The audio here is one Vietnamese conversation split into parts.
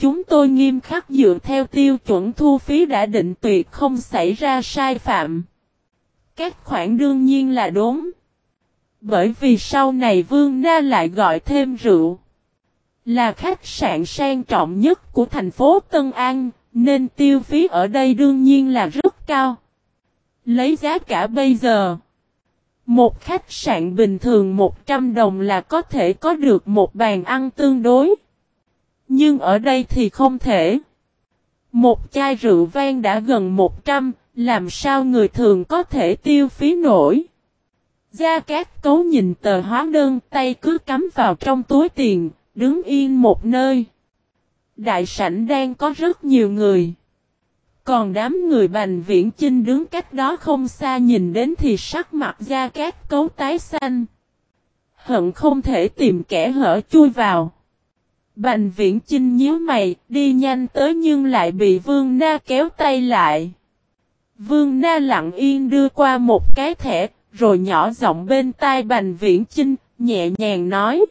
Chúng tôi nghiêm khắc dựa theo tiêu chuẩn thu phí đã định tuyệt không xảy ra sai phạm. Các khoản đương nhiên là đúng. Bởi vì sau này Vương Na lại gọi thêm rượu. Là khách sạn sang trọng nhất của thành phố Tân An, nên tiêu phí ở đây đương nhiên là rất cao. Lấy giá cả bây giờ. Một khách sạn bình thường 100 đồng là có thể có được một bàn ăn tương đối. Nhưng ở đây thì không thể. Một chai rượu vang đã gần 100, làm sao người thường có thể tiêu phí nổi. Gia Cát Cấu nhìn tờ hóa đơn tay cứ cắm vào trong túi tiền, đứng yên một nơi. Đại sảnh đang có rất nhiều người. Còn đám người bành viễn chinh đứng cách đó không xa nhìn đến thì sắc mặt Gia Cát Cấu tái xanh. Hận không thể tìm kẻ hở chui vào. Bành viễn chinh nhíu mày, đi nhanh tới nhưng lại bị Vương Na kéo tay lại. Vương Na lặng yên đưa qua một cái thẻ, rồi nhỏ giọng bên tai Bành Viễn Chinh, nhẹ nhàng nói.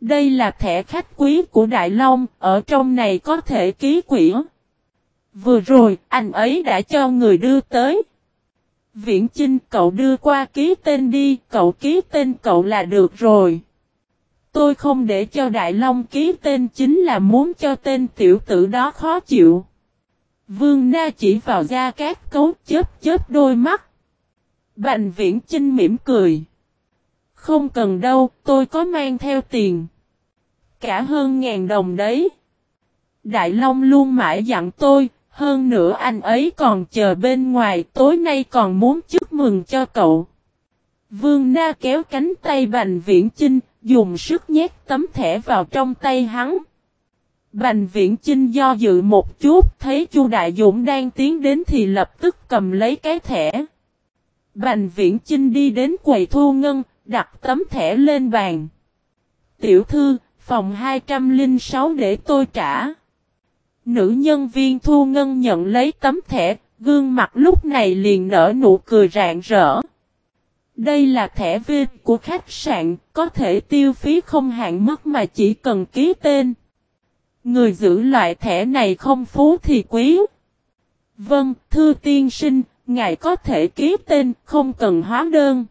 Đây là thẻ khách quý của Đại Long, ở trong này có thể ký quỷ. Vừa rồi, anh ấy đã cho người đưa tới. Viễn Chinh cậu đưa qua ký tên đi, cậu ký tên cậu là được rồi. Tôi không để cho Đại Long ký tên chính là muốn cho tên tiểu tử đó khó chịu. Vương Na chỉ vào da cát cấu chớp chớp đôi mắt. Bành viễn Trinh mỉm cười. Không cần đâu, tôi có mang theo tiền. Cả hơn ngàn đồng đấy. Đại Long luôn mãi dặn tôi, hơn nữa anh ấy còn chờ bên ngoài tối nay còn muốn chúc mừng cho cậu. Vương Na kéo cánh tay Bành Viễn Chinh, dùng sức nhét tấm thẻ vào trong tay hắn. Bành Viễn Chinh do dự một chút, thấy Chu Đại Dũng đang tiến đến thì lập tức cầm lấy cái thẻ. Bành Viễn Chinh đi đến quầy thu ngân, đặt tấm thẻ lên bàn. Tiểu thư, phòng 206 để tôi trả. Nữ nhân viên thu ngân nhận lấy tấm thẻ, gương mặt lúc này liền nở nụ cười rạng rỡ. Đây là thẻ VIP của khách sạn, có thể tiêu phí không hạn mức mà chỉ cần ký tên. Người giữ loại thẻ này không phú thì quý. Vâng, thưa tiên sinh, ngài có thể ký tên, không cần hóa đơn.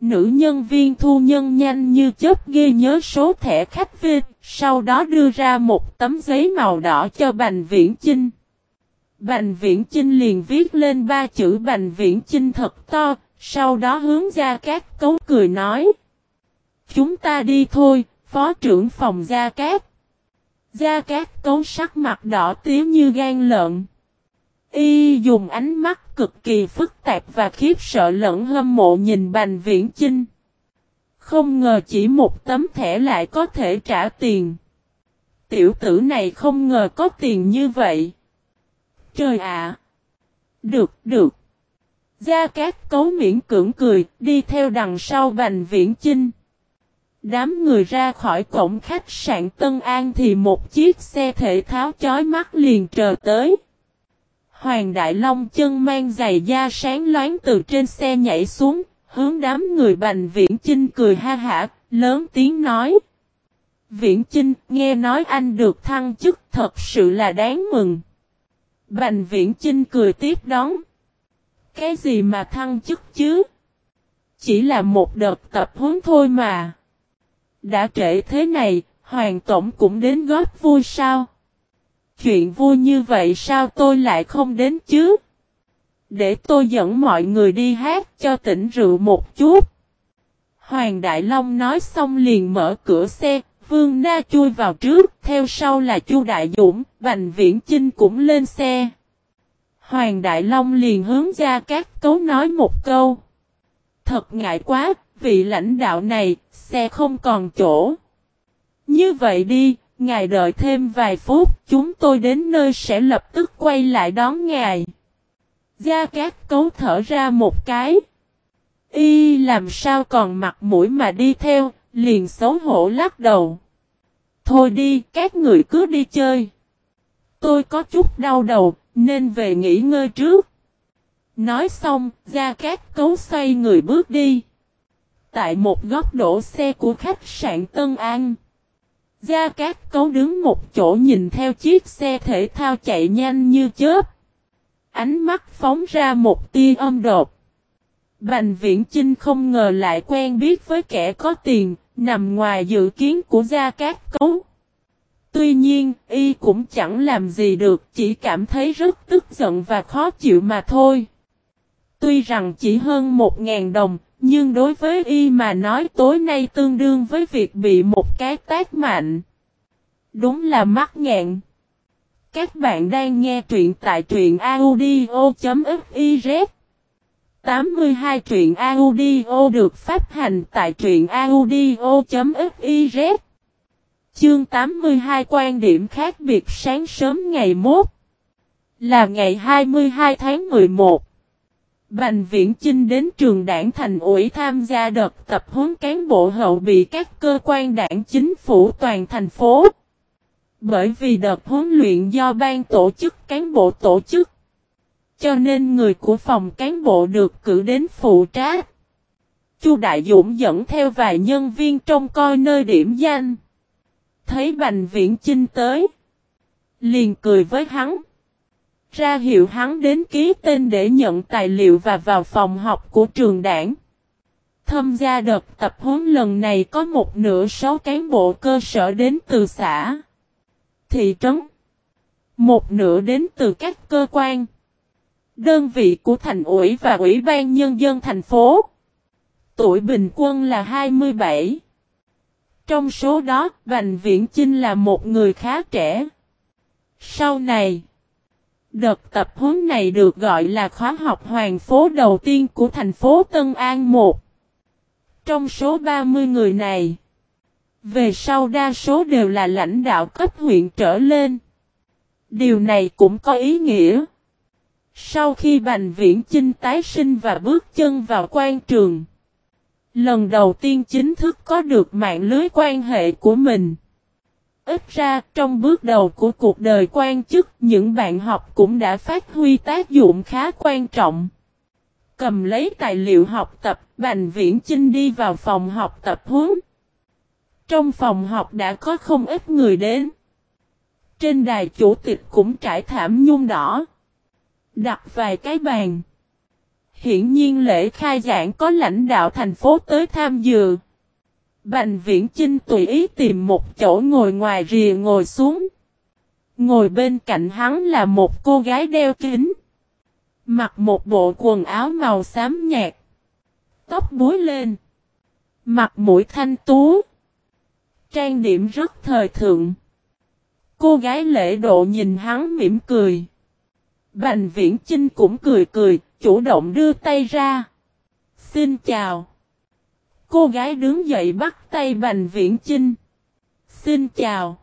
Nữ nhân viên thu nhân nhanh như chớp ghi nhớ số thẻ khách VIP, sau đó đưa ra một tấm giấy màu đỏ cho Bành Viễn Chinh. Bành Viễn Chinh liền viết lên ba chữ Bành Viễn Chinh thật to, sau đó hướng ra cát cấu cười nói. Chúng ta đi thôi, phó trưởng phòng Gia Cát. Gia Cát cấu sắc mặt đỏ tía như gan lợn. Y dùng ánh mắt cực kỳ phức tạp và khiếp sợ lẫn hâm mộ nhìn Bành Viễn Chinh. Không ngờ chỉ một tấm thẻ lại có thể trả tiền. Tiểu tử này không ngờ có tiền như vậy. Trời ạ! Được, được. Gia Cát Cấu miễn cưỡng cười, đi theo đằng sau Bành Viễn Chinh. Đám người ra khỏi cổng khách sạn Tân An thì một chiếc xe thể tháo chói mắt liền chờ tới. Hoàng Đại Long chân mang giày da sáng loáng từ trên xe nhảy xuống, hướng đám người Bành Viễn Chinh cười ha hả, lớn tiếng nói. Viễn Chinh, nghe nói anh được thăng chức thật sự là đáng mừng. Bành Viễn Chinh cười tiếp đón. Cái gì mà thăng chức chứ? Chỉ là một đợt tập huấn thôi mà. Đã trễ thế này, Hoàng Tổng cũng đến góp vui sao? Chuyện vui như vậy sao tôi lại không đến chứ? Để tôi dẫn mọi người đi hát cho tỉnh rượu một chút. Hoàng Đại Long nói xong liền mở cửa xe, Vương Na chui vào trước, theo sau là Chu Đại Dũng, Bành Viễn Chinh cũng lên xe. Hoàng Đại Long liền hướng ra các cấu nói một câu. Thật ngại quá, vị lãnh đạo này, xe không còn chỗ. Như vậy đi, ngài đợi thêm vài phút, chúng tôi đến nơi sẽ lập tức quay lại đón ngài. Gia Cát cấu thở ra một cái. Y làm sao còn mặt mũi mà đi theo, liền xấu hổ lắc đầu. Thôi đi, các người cứ đi chơi. Tôi có chút đau đầu, nên về nghỉ ngơi trước. Nói xong, Gia Cát cấu xoay người bước đi. Tại một góc đổ xe của khách sạn Tân An. Gia Cát Cấu đứng một chỗ nhìn theo chiếc xe thể thao chạy nhanh như chớp. Ánh mắt phóng ra một tia âm đột. Bành Viễn Chinh không ngờ lại quen biết với kẻ có tiền, nằm ngoài dự kiến của Gia Cát Cấu. Tuy nhiên, y cũng chẳng làm gì được, chỉ cảm thấy rất tức giận và khó chịu mà thôi. Tuy rằng chỉ hơn một ngàn đồng, nhưng đối với y mà nói tối nay tương đương với việc bị một cái tác mạnh. Đúng là mắc nghẹn. Các bạn đang nghe truyện tại truyện audio.fiz 82 truyện audio được phát hành tại truyện audio.fiz Chương 82 quan điểm khác biệt sáng sớm ngày mốt Là ngày 22 tháng 11 Bành Viễn Chinh đến trường đảng thành ủy tham gia đợt tập huấn cán bộ hậu bị các cơ quan đảng chính phủ toàn thành phố. Bởi vì đợt huấn luyện do ban tổ chức cán bộ tổ chức. Cho nên người của phòng cán bộ được cử đến phụ trách. Chu Đại Dũng dẫn theo vài nhân viên trông coi nơi điểm danh. Thấy Bành Viễn Chinh tới. Liền cười với hắn. Ra hiệu hắn đến ký tên để nhận tài liệu và vào phòng học của trường đảng. Tham gia đợt tập huấn lần này có một nửa số cán bộ cơ sở đến từ xã, thị trấn, một nửa đến từ các cơ quan, đơn vị của thành ủy và ủy ban nhân dân thành phố. Tuổi bình quân là 27. Trong số đó, Bành Viễn Chinh là một người khá trẻ. Sau này, Đợt tập huấn này được gọi là khóa học hoàng phố đầu tiên của thành phố Tân An 1. Trong số 30 người này, về sau đa số đều là lãnh đạo cấp huyện trở lên. Điều này cũng có ý nghĩa. Sau khi Bành Viễn Chinh tái sinh và bước chân vào quan trường, lần đầu tiên chính thức có được mạng lưới quan hệ của mình. Ít ra, trong bước đầu của cuộc đời quan chức, những bạn học cũng đã phát huy tác dụng khá quan trọng. Cầm lấy tài liệu học tập, Bành Viễn Chinh đi vào phòng học tập huấn. Trong phòng học đã có không ít người đến. Trên đài chủ tịch cũng trải thảm nhung đỏ. Đặt vài cái bàn. Hiển nhiên lễ khai giảng có lãnh đạo thành phố tới tham dự. Bành viễn Trinh tùy ý tìm một chỗ ngồi ngoài rìa ngồi xuống. Ngồi bên cạnh hắn là một cô gái đeo kính. Mặc một bộ quần áo màu xám nhạt. Tóc búi lên. Mặt mũi thanh tú. Trang điểm rất thời thượng. Cô gái lễ độ nhìn hắn mỉm cười. Bành viễn Trinh cũng cười cười, chủ động đưa tay ra. Xin chào. Cô gái đứng dậy bắt tay Bành Viễn Chinh. Xin chào.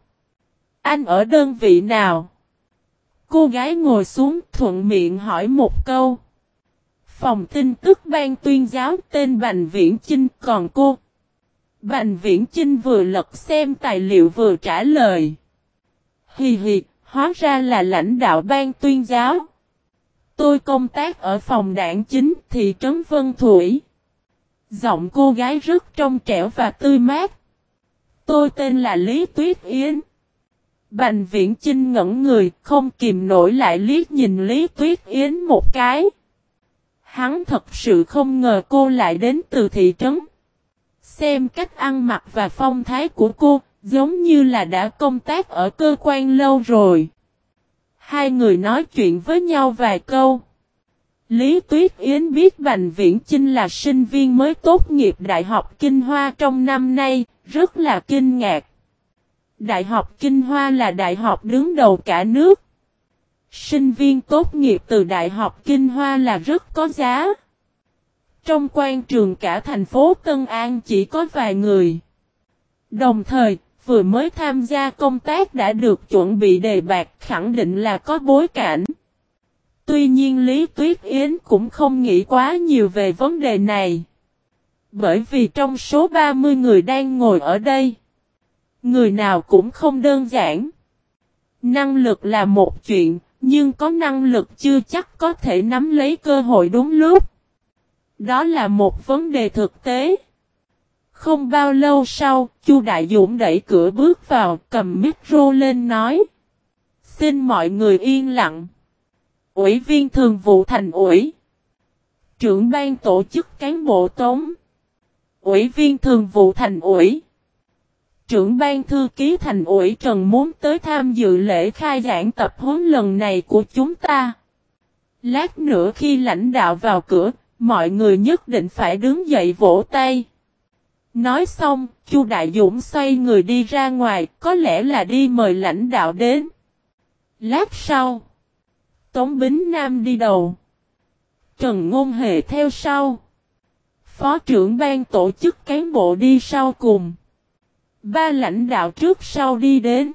Anh ở đơn vị nào? Cô gái ngồi xuống thuận miệng hỏi một câu. Phòng tin tức ban tuyên giáo tên Bành Viễn Chinh còn cô. Bành Viễn Chinh vừa lật xem tài liệu vừa trả lời. Hì hì, hóa ra là lãnh đạo ban tuyên giáo. Tôi công tác ở phòng đảng chính thị trấn Vân Thủy. Giọng cô gái rất trong trẻo và tươi mát. Tôi tên là Lý Tuyết Yến. Bành viễn Trinh ngẩn người, không kìm nổi lại liếc nhìn Lý Tuyết Yến một cái. Hắn thật sự không ngờ cô lại đến từ thị trấn. Xem cách ăn mặc và phong thái của cô, giống như là đã công tác ở cơ quan lâu rồi. Hai người nói chuyện với nhau vài câu. Lý Tuyết Yến biết Bành Viễn Chinh là sinh viên mới tốt nghiệp Đại học Kinh Hoa trong năm nay, rất là kinh ngạc. Đại học Kinh Hoa là đại học đứng đầu cả nước. Sinh viên tốt nghiệp từ Đại học Kinh Hoa là rất có giá. Trong quan trường cả thành phố Tân An chỉ có vài người. Đồng thời, vừa mới tham gia công tác đã được chuẩn bị đề bạc khẳng định là có bối cảnh. Tuy nhiên Lý Tuyết Yến cũng không nghĩ quá nhiều về vấn đề này. Bởi vì trong số 30 người đang ngồi ở đây, người nào cũng không đơn giản. Năng lực là một chuyện, nhưng có năng lực chưa chắc có thể nắm lấy cơ hội đúng lúc. Đó là một vấn đề thực tế. Không bao lâu sau, Chu Đại Dũng đẩy cửa bước vào, cầm micro lên nói. Xin mọi người yên lặng. Ủy viên thường vụ thành ủy. Trưởng ban tổ chức cán bộ tống. Ủy viên thường vụ thành ủy. Trưởng ban thư ký thành ủy Trần muốn tới tham dự lễ khai giảng tập huấn lần này của chúng ta. Lát nữa khi lãnh đạo vào cửa, mọi người nhất định phải đứng dậy vỗ tay. Nói xong, Chu Đại Dũng xoay người đi ra ngoài, có lẽ là đi mời lãnh đạo đến. Lát sau, Tống Bính Nam đi đầu. Trần Ngôn Hề theo sau. Phó trưởng ban tổ chức cán bộ đi sau cùng. Ba lãnh đạo trước sau đi đến.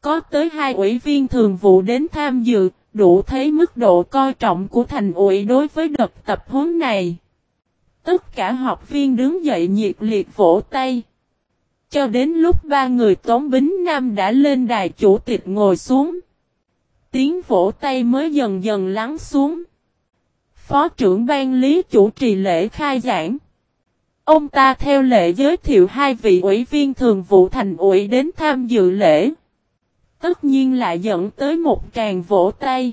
Có tới hai ủy viên thường vụ đến tham dự, đủ thấy mức độ coi trọng của thành ủy đối với đợt tập huấn này. Tất cả học viên đứng dậy nhiệt liệt vỗ tay. Cho đến lúc ba người Tống Bính Nam đã lên đài chủ tịch ngồi xuống. Tiếng vỗ tay mới dần dần lắng xuống. Phó trưởng ban lý chủ trì lễ khai giảng. Ông ta theo lệ giới thiệu hai vị ủy viên thường vụ thành ủy đến tham dự lễ. Tất nhiên lại dẫn tới một tràng vỗ tay.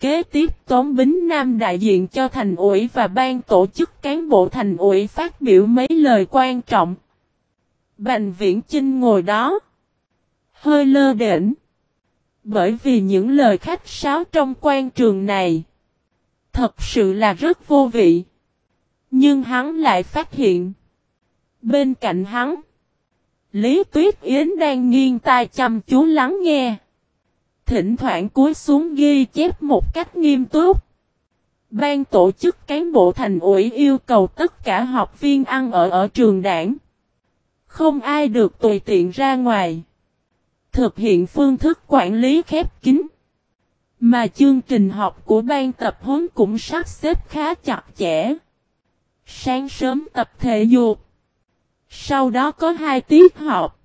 Kế tiếp, Tống Bính Nam đại diện cho thành ủy và ban tổ chức cán bộ thành ủy phát biểu mấy lời quan trọng. Bành viễn Chinh ngồi đó. Hơi lơ đễnh. Bởi vì những lời khách sáo trong quan trường này. Thật sự là rất vô vị. Nhưng hắn lại phát hiện. Bên cạnh hắn. Lý Tuyết Yến đang nghiêng tai chăm chú lắng nghe thỉnh thoảng cúi xuống ghi chép một cách nghiêm túc. Ban tổ chức cán bộ thành ủy yêu cầu tất cả học viên ăn ở ở trường đảng. Không ai được tùy tiện ra ngoài. Thực hiện phương thức quản lý khép kín. Mà chương trình học của ban tập huấn cũng sắp xếp khá chặt chẽ. Sáng sớm tập thể dục. Sau đó có hai tiết học.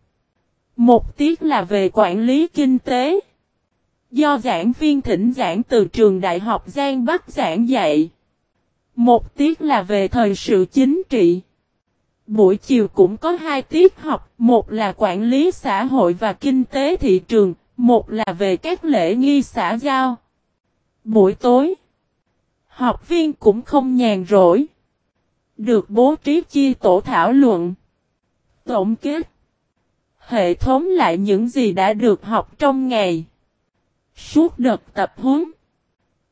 Một tiết là về quản lý kinh tế. Do giảng viên thỉnh giảng từ trường Đại học Giang Bắc giảng dạy. Một tiết là về thời sự chính trị. Buổi chiều cũng có hai tiết học, một là quản lý xã hội và kinh tế thị trường, một là về các lễ nghi xã giao. Buổi tối, học viên cũng không nhàn rỗi. Được bố trí chi tổ thảo luận. Tổng kết. Hệ thống lại những gì đã được học trong ngày. Suốt đợt tập huấn,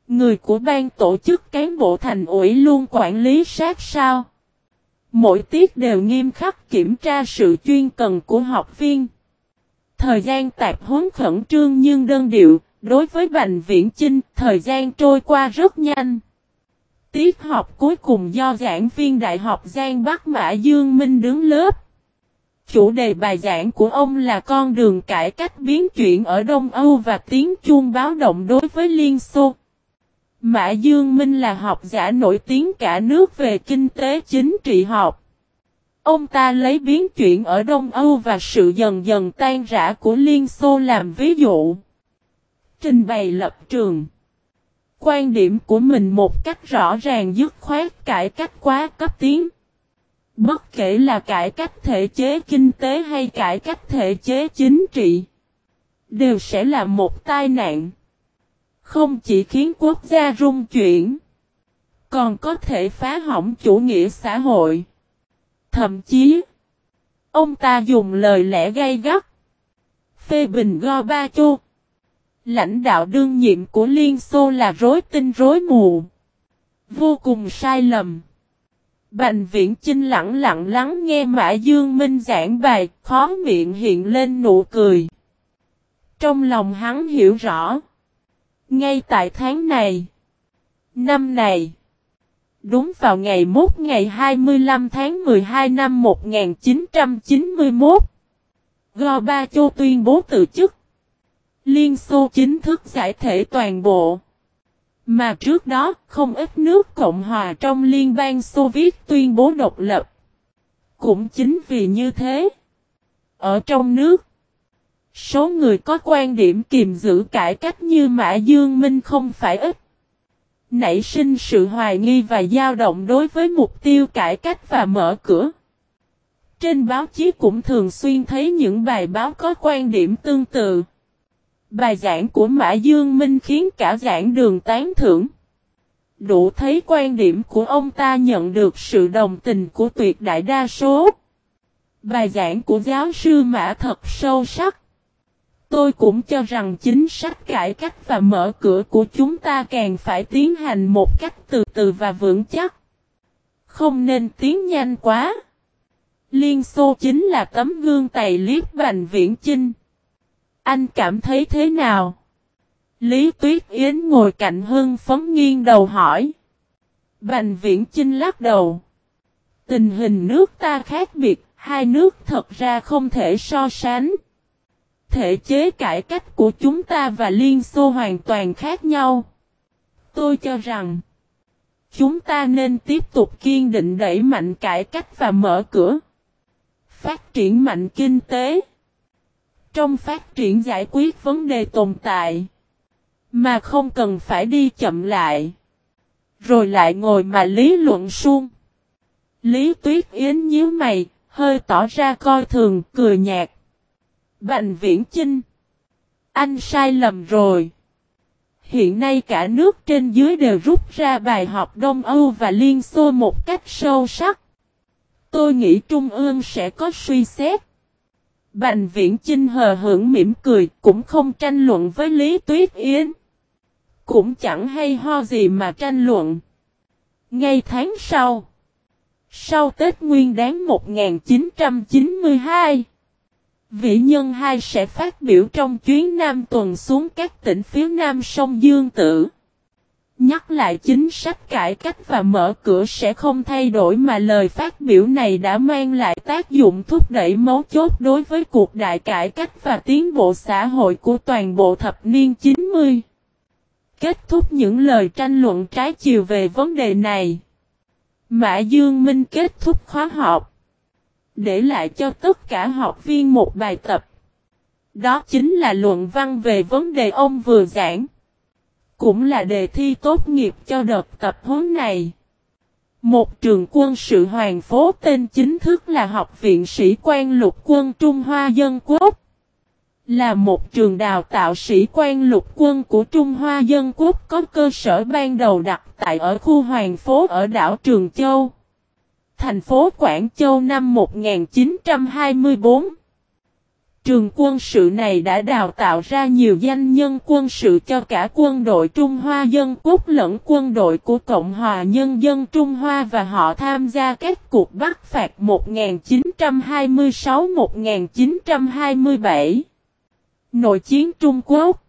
người của ban tổ chức cán bộ thành ủy luôn quản lý sát sao. Mỗi tiết đều nghiêm khắc kiểm tra sự chuyên cần của học viên. Thời gian tạp huấn khẩn trương nhưng đơn điệu, đối với Bành Viễn Chinh, thời gian trôi qua rất nhanh. Tiết học cuối cùng do giảng viên Đại học Giang Bắc Mã Dương Minh đứng lớp. Chủ đề bài giảng của ông là con đường cải cách biến chuyển ở Đông Âu và tiếng chuông báo động đối với Liên Xô. Mã Dương Minh là học giả nổi tiếng cả nước về kinh tế chính trị học. Ông ta lấy biến chuyển ở Đông Âu và sự dần dần tan rã của Liên Xô làm ví dụ. Trình bày lập trường. Quan điểm của mình một cách rõ ràng dứt khoát cải cách quá cấp tiến. Bất kể là cải cách thể chế kinh tế hay cải cách thể chế chính trị, đều sẽ là một tai nạn. Không chỉ khiến quốc gia rung chuyển, còn có thể phá hỏng chủ nghĩa xã hội. Thậm chí, ông ta dùng lời lẽ gay gắt, phê bình Gorbachev. Lãnh đạo đương nhiệm của Liên Xô là rối tinh rối mù. Vô cùng sai lầm. Bành viễn Chinh lặng lặng lắng nghe Mã Dương Minh giảng bài, khó miệng hiện lên nụ cười. Trong lòng hắn hiểu rõ. Ngay tại tháng này, năm này, đúng vào ngày mốt ngày 25 tháng 12 năm 1991, châu tuyên bố từ chức. Liên Xô chính thức giải thể toàn bộ. Mà trước đó, không ít nước Cộng hòa trong Liên bang Xô Viết tuyên bố độc lập. Cũng chính vì như thế, ở trong nước, số người có quan điểm kiềm giữ cải cách như Mã Dương Minh không phải ít. Nảy sinh sự hoài nghi và dao động đối với mục tiêu cải cách và mở cửa. Trên báo chí cũng thường xuyên thấy những bài báo có quan điểm tương tự. Bài giảng của Mã Dương Minh khiến cả giảng đường tán thưởng. Đủ thấy quan điểm của ông ta nhận được sự đồng tình của tuyệt đại đa số. Bài giảng của giáo sư Mã thật sâu sắc. Tôi cũng cho rằng chính sách cải cách và mở cửa của chúng ta càng phải tiến hành một cách từ từ và vững chắc. Không nên tiến nhanh quá. Liên Xô chính là tấm gương tài liếc Bành Viễn Chinh. Anh cảm thấy thế nào? Lý Tuyết Yến ngồi cạnh Hưng phấn nghiêng đầu hỏi. Bành Viễn Chinh lắc đầu. Tình hình nước ta khác biệt, hai nước thật ra không thể so sánh. Thể chế cải cách của chúng ta và Liên Xô hoàn toàn khác nhau. Tôi cho rằng, chúng ta nên tiếp tục kiên định đẩy mạnh cải cách và mở cửa. Phát triển mạnh kinh tế. Trong phát triển giải quyết vấn đề tồn tại. Mà không cần phải đi chậm lại. Rồi lại ngồi mà lý luận suông. Lý Tuyết Yến nhíu mày, hơi tỏ ra coi thường, cười nhạt. Bành Viễn Chinh. Anh sai lầm rồi. Hiện nay cả nước trên dưới đều rút ra bài học Đông Âu và Liên Xô một cách sâu sắc. Tôi nghĩ Trung ương sẽ có suy xét. Bành Viễn Chinh hờ hững mỉm cười, cũng không tranh luận với Lý Tuyết Yến. Cũng chẳng hay ho gì mà tranh luận. Ngay tháng sau, sau Tết Nguyên đáng 1992, Vị Nhân hai sẽ phát biểu trong chuyến Nam tuần xuống các tỉnh phía Nam sông Dương Tử. Nhắc lại chính sách cải cách và mở cửa sẽ không thay đổi mà lời phát biểu này đã mang lại tác dụng thúc đẩy mấu chốt đối với cuộc đại cải cách và tiến bộ xã hội của toàn bộ thập niên 90. Kết thúc những lời tranh luận trái chiều về vấn đề này. Mã Dương Minh kết thúc khóa học. Để lại cho tất cả học viên một bài tập. Đó chính là luận văn về vấn đề ông vừa giảng. Cũng là đề thi tốt nghiệp cho đợt tập huấn này. Một trường quân sự hoàng phố tên chính thức là Học viện Sĩ quan Lục quân Trung Hoa Dân Quốc. Là một trường đào tạo sĩ quan lục quân của Trung Hoa Dân Quốc có cơ sở ban đầu đặt tại ở khu Hoàng Phố ở đảo Trường Châu. Thành phố Quảng Châu năm 1924. Trường quân sự này đã đào tạo ra nhiều danh nhân quân sự cho cả quân đội Trung Hoa Dân Quốc lẫn quân đội của Cộng hòa Nhân dân Trung Hoa và họ tham gia các cuộc bắt phạt 1926-1927. Nội chiến Trung Quốc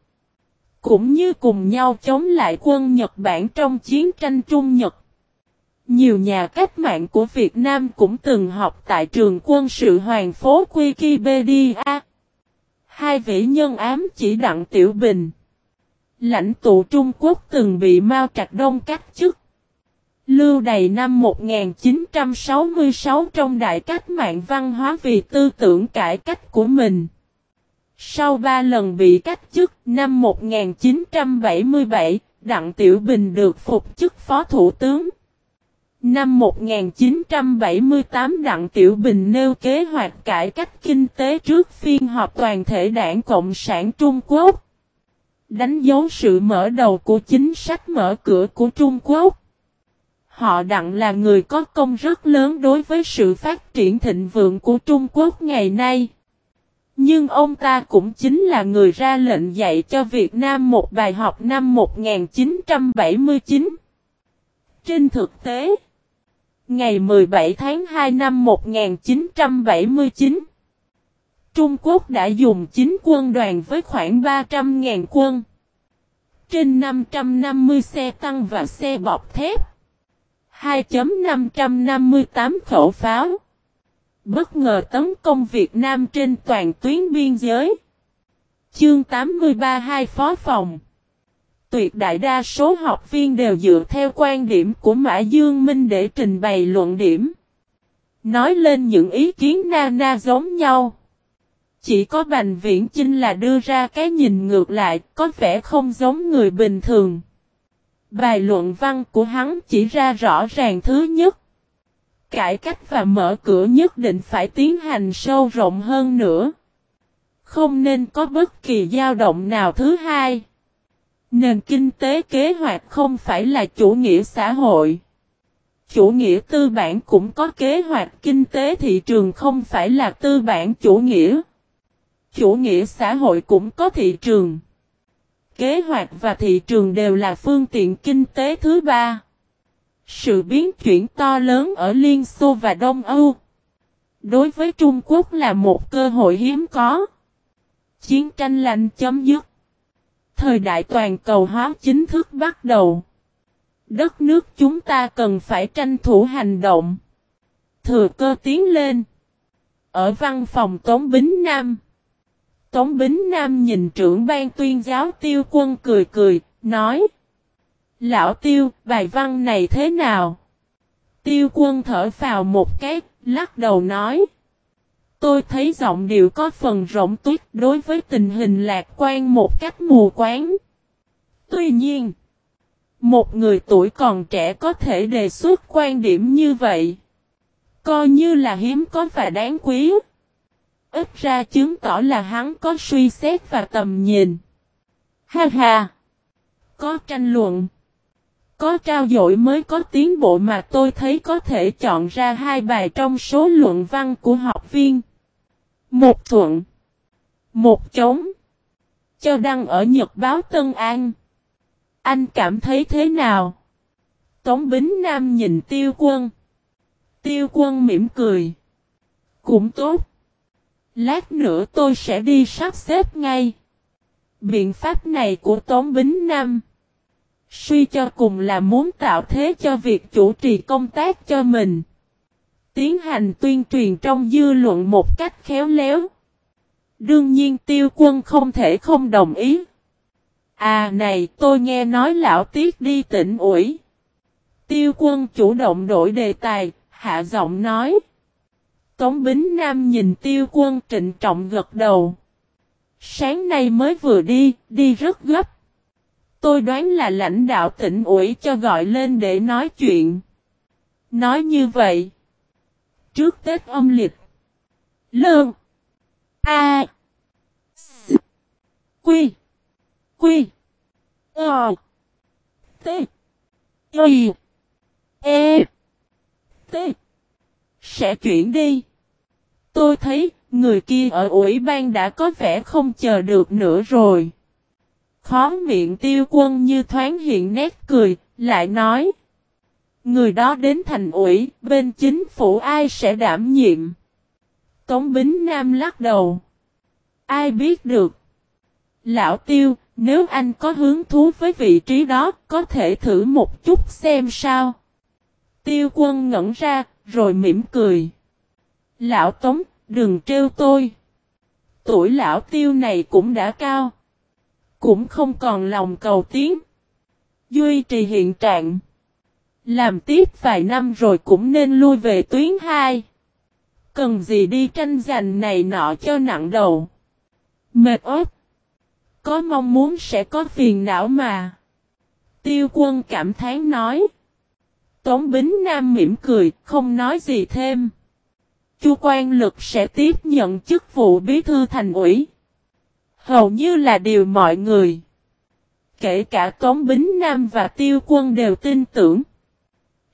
Cũng như cùng nhau chống lại quân Nhật Bản trong chiến tranh Trung Nhật. Nhiều nhà cách mạng của Việt Nam cũng từng học tại trường quân sự Hoàng phố Wikipedia. Hai vị nhân ám chỉ Đặng Tiểu Bình. Lãnh tụ Trung Quốc từng bị Mao Trạch Đông cách chức. Lưu đầy năm 1966 trong đại cách mạng văn hóa vì tư tưởng cải cách của mình. Sau ba lần bị cách chức năm 1977, Đặng Tiểu Bình được phục chức phó thủ tướng. Năm 1978 Đặng Tiểu Bình nêu kế hoạch cải cách kinh tế trước phiên họp toàn thể đảng Cộng sản Trung Quốc. Đánh dấu sự mở đầu của chính sách mở cửa của Trung Quốc. Họ Đặng là người có công rất lớn đối với sự phát triển thịnh vượng của Trung Quốc ngày nay. Nhưng ông ta cũng chính là người ra lệnh dạy cho Việt Nam một bài học năm 1979. Trên thực tế, ngày 17 tháng 2 năm 1979, Trung Quốc đã dùng chính quân đoàn với khoảng 300.000 quân, trên 550 xe tăng và xe bọc thép, 2.558 khẩu pháo Bất ngờ tấn công Việt Nam trên toàn tuyến biên giới. Chương 83 hai phó phòng. Tuyệt đại đa số học viên đều dựa theo quan điểm của Mã Dương Minh để trình bày luận điểm. Nói lên những ý kiến na na giống nhau. Chỉ có Bành Viễn Chinh là đưa ra cái nhìn ngược lại, có vẻ không giống người bình thường. Bài luận văn của hắn chỉ ra rõ ràng thứ nhất. cải cách và mở cửa nhất định phải tiến hành sâu rộng hơn nữa. Không nên có bất kỳ dao động nào thứ hai. Nền kinh tế kế hoạch không phải là chủ nghĩa xã hội. Chủ nghĩa tư bản cũng có kế hoạch, kinh tế thị trường không phải là tư bản chủ nghĩa. Chủ nghĩa xã hội cũng có thị trường. Kế hoạch và thị trường đều là phương tiện kinh tế thứ ba. Sự biến chuyển to lớn ở Liên Xô và Đông Âu. Đối với Trung Quốc là một cơ hội hiếm có. Chiến tranh lành chấm dứt. Thời đại toàn cầu hóa chính thức bắt đầu. Đất nước chúng ta cần phải tranh thủ hành động. Thừa cơ tiến lên. Ở văn phòng Tống Bính Nam. Tống Bính Nam nhìn trưởng ban tuyên giáo tiêu quân cười cười, nói. Lão tiêu, bài văn này thế nào? Tiêu quân thở vào một cái, lắc đầu nói. Tôi thấy giọng điệu có phần rộng tuyết đối với tình hình lạc quan một cách mù quáng. Tuy nhiên, một người tuổi còn trẻ có thể đề xuất quan điểm như vậy. Coi như là hiếm có và đáng quý. Ít ra chứng tỏ là hắn có suy xét và tầm nhìn. Ha ha! Có tranh luận. Có trao dội mới có tiến bộ mà tôi thấy có thể chọn ra hai bài trong số luận văn của học viên. Một thuận. Một chống. Cho đăng ở Nhật báo Tân An. Anh cảm thấy thế nào? Tống Bính Nam nhìn tiêu quân. Tiêu quân mỉm cười. Cũng tốt. Lát nữa tôi sẽ đi sắp xếp ngay. Biện pháp này của Tống Bính Nam. Suy cho cùng là muốn tạo thế cho việc chủ trì công tác cho mình. Tiến hành tuyên truyền trong dư luận một cách khéo léo. Đương nhiên tiêu quân không thể không đồng ý. À này tôi nghe nói lão tiết đi tỉnh ủi. Tiêu quân chủ động đổi đề tài, hạ giọng nói. Tống Bính Nam nhìn tiêu quân trịnh trọng gật đầu. Sáng nay mới vừa đi, đi rất gấp. Tôi đoán là lãnh đạo tỉnh ủy cho gọi lên để nói chuyện. Nói như vậy. Trước Tết âm lịch. Lơn. A. S. Quy. Quy. Ờ. T. Y. E. T. Sẽ chuyển đi. Tôi thấy, người kia ở ủy ban đã có vẻ không chờ được nữa rồi. Khó miệng tiêu quân như thoáng hiện nét cười, lại nói. Người đó đến thành ủy, bên chính phủ ai sẽ đảm nhiệm? Tống Bính Nam lắc đầu. Ai biết được? Lão tiêu, nếu anh có hứng thú với vị trí đó, có thể thử một chút xem sao. Tiêu quân ngẩn ra, rồi mỉm cười. Lão Tống, đừng trêu tôi. Tuổi lão tiêu này cũng đã cao. Cũng không còn lòng cầu tiến. Duy trì hiện trạng. Làm tiếp vài năm rồi cũng nên lui về tuyến 2. Cần gì đi tranh giành này nọ cho nặng đầu. Mệt ớt. Có mong muốn sẽ có phiền não mà. Tiêu quân cảm thán nói. Tống Bính Nam mỉm cười, không nói gì thêm. Chu Quan Lực sẽ tiếp nhận chức vụ bí thư thành ủy. Hầu như là điều mọi người. Kể cả Tống Bính Nam và Tiêu Quân đều tin tưởng.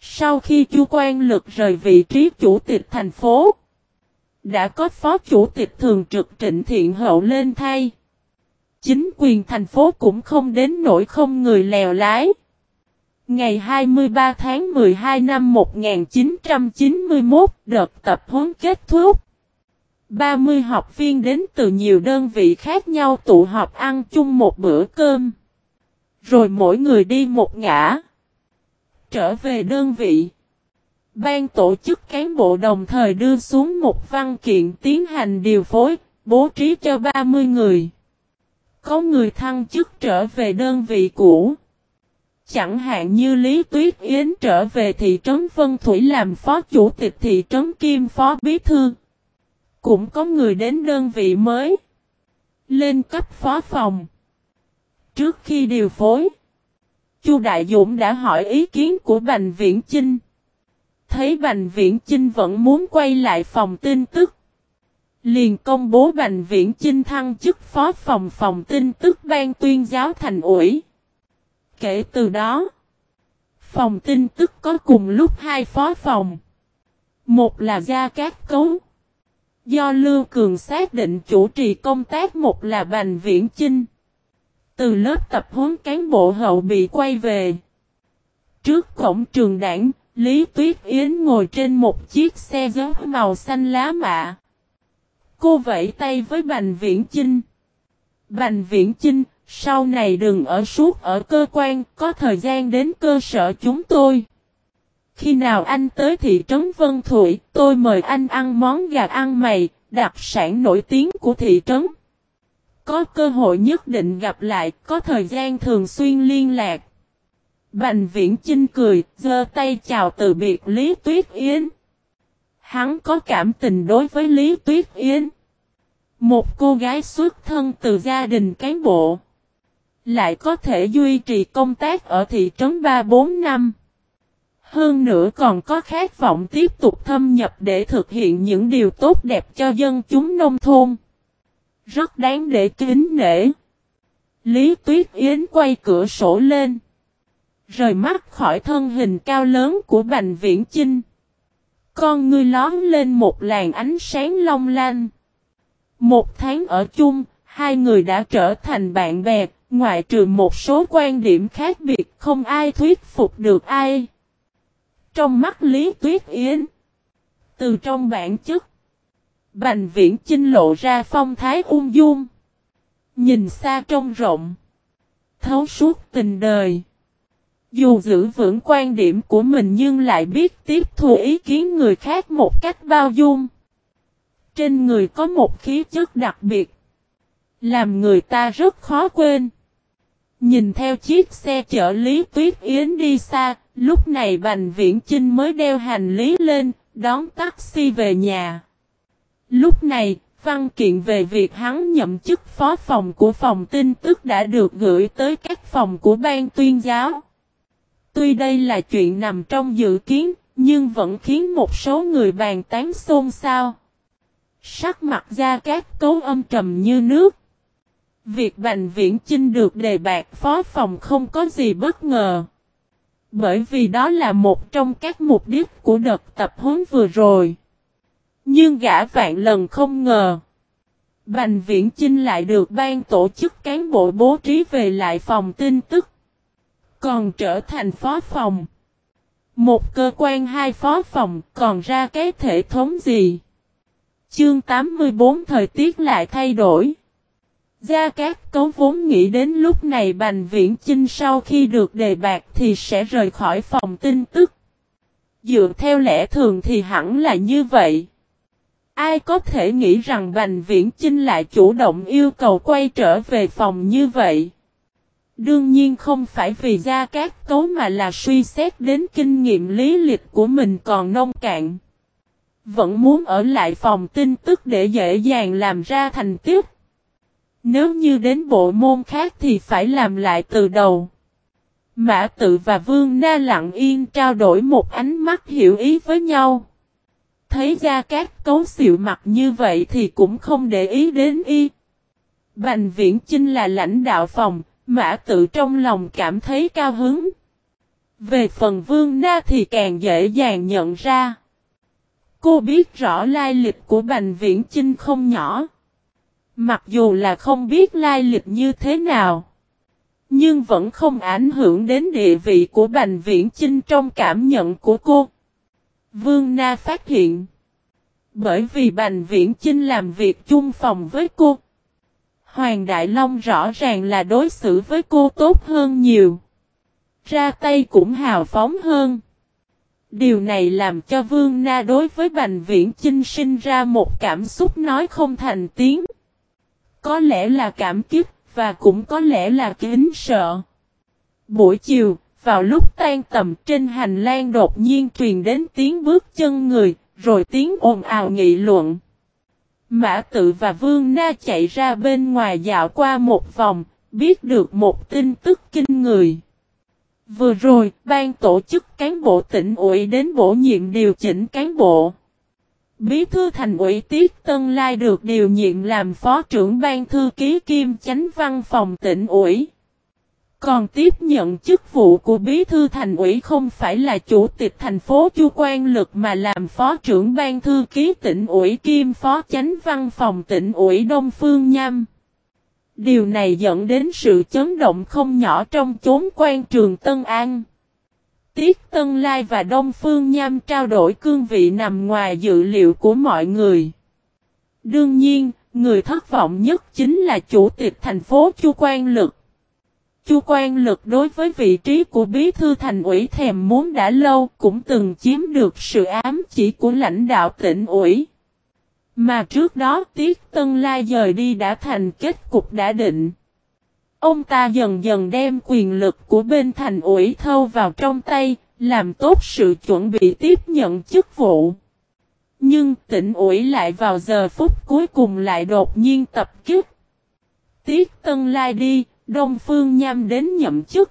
Sau khi Chu Quan Lực rời vị trí chủ tịch thành phố, đã có phó chủ tịch thường trực Trịnh Thiện Hậu lên thay. Chính quyền thành phố cũng không đến nỗi không người lèo lái. Ngày 23 tháng 12 năm 1991, đợt tập huấn kết thúc. 30 học viên đến từ nhiều đơn vị khác nhau tụ họp ăn chung một bữa cơm. Rồi mỗi người đi một ngã. Trở về đơn vị. Ban tổ chức cán bộ đồng thời đưa xuống một văn kiện tiến hành điều phối, bố trí cho 30 người. Có người thăng chức trở về đơn vị cũ. Chẳng hạn như Lý Tuyết Yến trở về thị trấn Vân Thủy làm phó chủ tịch thị trấn Kim phó bí thư. Cũng có người đến đơn vị mới. Lên cấp phó phòng. Trước khi điều phối. Chu Đại Dũng đã hỏi ý kiến của Bành Viễn Chinh. thấy Bành Viễn Chinh vẫn muốn quay lại phòng tin tức. Liền công bố Bành Viễn Chinh thăng chức phó phòng phòng tin tức ban tuyên giáo thành ủy. Kể từ đó, phòng tin tức có cùng lúc hai phó phòng. Một là Gia Cát Cấu. Do Lưu Cường xác định chủ trì công tác một là Bành Viễn Chinh. Từ lớp tập huấn cán bộ hậu bị quay về. Trước cổng trường đảng, Lý Tuyết Yến ngồi trên một chiếc xe gió màu xanh lá mạ. Cô vẫy tay với Bành Viễn Chinh. Bành Viễn Chinh, sau này đừng ở suốt ở cơ quan, có thời gian đến cơ sở chúng tôi. Khi nào anh tới thị trấn Vân Thụy, tôi mời anh ăn món gà ăn mày, đặc sản nổi tiếng của thị trấn. Có cơ hội nhất định gặp lại, có thời gian thường xuyên liên lạc. Bành viễn Chinh cười, giơ tay chào từ biệt Lý Tuyết Yến. Hắn có cảm tình đối với Lý Tuyết Yến. Một cô gái xuất thân từ gia đình cán bộ. Lại có thể duy trì công tác ở thị trấn 3-4 năm. Hơn nữa còn có khát vọng tiếp tục thâm nhập để thực hiện những điều tốt đẹp cho dân chúng nông thôn. Rất đáng để kính nể. Lý Tuyết Yến quay cửa sổ lên. Rời mắt khỏi thân hình cao lớn của Bành Viễn Chinh. Con ngươi lón lên một làn ánh sáng long lanh. Một tháng ở chung, hai người đã trở thành bạn bè, ngoại trừ một số quan điểm khác biệt không ai thuyết phục được ai. Trong mắt Lý Tuyết Yến, từ trong bản chất, Bành Viễn Chinh lộ ra phong thái ung dung. Nhìn xa trông rộng, thấu suốt tình đời. Dù giữ vững quan điểm của mình nhưng lại biết tiếp thu ý kiến người khác một cách bao dung. Trên người có một khí chất đặc biệt. Làm người ta rất khó quên. Nhìn theo chiếc xe chở Lý Tuyết Yến đi xa, lúc này Bành Viễn Chinh mới đeo hành lý lên, đón taxi về nhà. Lúc này, văn kiện về việc hắn nhậm chức phó phòng của phòng tin tức đã được gửi tới các phòng của ban tuyên giáo. Tuy đây là chuyện nằm trong dự kiến, nhưng vẫn khiến một số người bàn tán xôn xao. Sắc mặt ra các cấu âm trầm như nước. Việc Bành Viễn Chinh được đề bạc phó phòng không có gì bất ngờ. Bởi vì đó là một trong các mục đích của đợt tập huấn vừa rồi. Nhưng gã vạn lần không ngờ. Bành Viễn Chinh lại được ban tổ chức cán bộ bố trí về lại phòng tin tức. Còn trở thành phó phòng. Một cơ quan hai phó phòng còn ra cái thể thống gì? Chương 84 thời tiết lại thay đổi. Gia Cát Cấu vốn nghĩ đến lúc này Bành Viễn Chinh sau khi được đề bạc thì sẽ rời khỏi phòng tin tức. Dựa theo lẽ thường thì hẳn là như vậy. Ai có thể nghĩ rằng Bành Viễn Chinh lại chủ động yêu cầu quay trở về phòng như vậy? Đương nhiên không phải vì Gia Cát tố mà là suy xét đến kinh nghiệm lý lịch của mình còn nông cạn. Vẫn muốn ở lại phòng tin tức để dễ dàng làm ra thành tiếp. Nếu như đến bộ môn khác thì phải làm lại từ đầu. Mã tự và Vương Na lặng yên trao đổi một ánh mắt hiểu ý với nhau. Thấy ra các cấu xịu mặt như vậy thì cũng không để ý đến y. Bành viễn Chinh là lãnh đạo phòng, mã tự trong lòng cảm thấy cao hứng. Về phần Vương Na thì càng dễ dàng nhận ra. Cô biết rõ lai lịch của Bành Viễn Chinh không nhỏ. Mặc dù là không biết lai lịch như thế nào. Nhưng vẫn không ảnh hưởng đến địa vị của Bành Viễn Chinh trong cảm nhận của cô. Vương Na phát hiện. Bởi vì Bành Viễn Chinh làm việc chung phòng với cô. Hoàng Đại Long rõ ràng là đối xử với cô tốt hơn nhiều. Ra tay cũng hào phóng hơn. Điều này làm cho Vương Na đối với Bành Viễn Chinh sinh ra một cảm xúc nói không thành tiếng. Có lẽ là cảm kích, và cũng có lẽ là kính sợ. Buổi chiều, vào lúc tan tầm trên hành lang đột nhiên truyền đến tiếng bước chân người, rồi tiếng ồn ào nghị luận. Mã tự và Vương Na chạy ra bên ngoài dạo qua một vòng, biết được một tin tức kinh người. Vừa rồi, ban tổ chức cán bộ tỉnh ủy đến bổ nhiệm điều chỉnh cán bộ. Bí thư thành ủy Tiết Tân Lai được điều nhiệm làm phó trưởng ban thư ký kim chánh văn phòng tỉnh ủy. Còn tiếp nhận chức vụ của bí thư thành ủy không phải là chủ tịch thành phố Chu Quan Lực mà làm phó trưởng ban thư ký tỉnh ủy kim phó chánh văn phòng tỉnh ủy Đông Phương Nham. Điều này dẫn đến sự chấn động không nhỏ trong chốn quan trường Tân An. Tiết Tân Lai và Đông Phương Nham trao đổi cương vị nằm ngoài dự liệu của mọi người. Đương nhiên, người thất vọng nhất chính là chủ tịch thành phố Chu Quan Lực. Chu Quan Lực đối với vị trí của bí thư thành ủy thèm muốn đã lâu cũng từng chiếm được sự ám chỉ của lãnh đạo tỉnh ủy. Mà trước đó Tiết Tân Lai dời đi đã thành kết cục đã định. Ông ta dần dần đem quyền lực của bên thành ủy thâu vào trong tay, làm tốt sự chuẩn bị tiếp nhận chức vụ. Nhưng tỉnh ủy lại vào giờ phút cuối cùng lại đột nhiên tập kích. Tiết Tân Lai đi, Đông Phương Nham đến nhậm chức.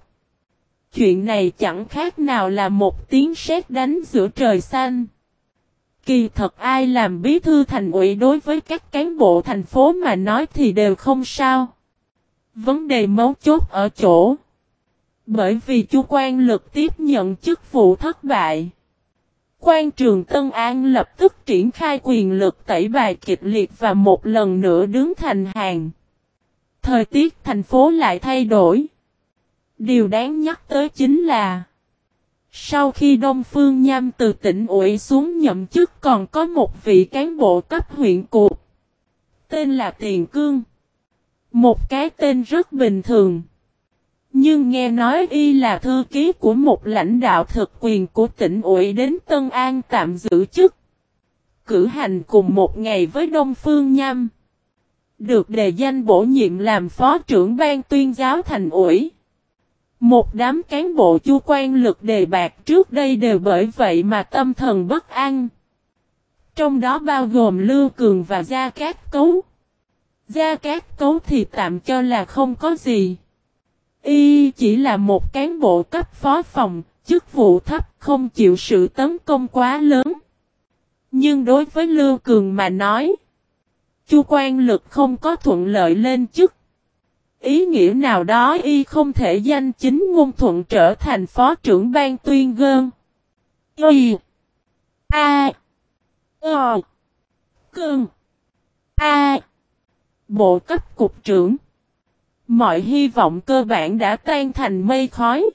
Chuyện này chẳng khác nào là một tiếng sét đánh giữa trời xanh. Kỳ thật ai làm bí thư thành ủy đối với các cán bộ thành phố mà nói thì đều không sao. Vấn đề mấu chốt ở chỗ. Bởi vì chu quan lực tiếp nhận chức vụ thất bại. Quan trường Tân An lập tức triển khai quyền lực tẩy bài kịch liệt và một lần nữa đứng thành hàng. Thời tiết thành phố lại thay đổi. Điều đáng nhắc tới chính là, Sau khi Đông Phương Nham từ tỉnh ủy xuống nhậm chức còn có một vị cán bộ cấp huyện cục. Tên là Tiền Cương. Một cái tên rất bình thường. Nhưng nghe nói y là thư ký của một lãnh đạo thực quyền của tỉnh ủy đến Tân An tạm giữ chức. Cử hành cùng một ngày với Đông Phương Nham. Được đề danh bổ nhiệm làm phó trưởng ban tuyên giáo thành ủy. Một đám cán bộ chu quan lực đề bạc trước đây đều bởi vậy mà tâm thần bất an. Trong đó bao gồm Lưu Cường và Gia Cát Cấu. Gia Cát Cấu thì tạm cho là không có gì. Y chỉ là một cán bộ cấp phó phòng, chức vụ thấp không chịu sự tấn công quá lớn. Nhưng đối với Lưu Cường mà nói, Chu quan lực không có thuận lợi lên chức. Ý nghĩa nào đó y không thể danh chính ngôn thuận trở thành phó trưởng ban tuyên gơn. Y A O Cơn A Bộ cấp cục trưởng Mọi hy vọng cơ bản đã tan thành mây khói.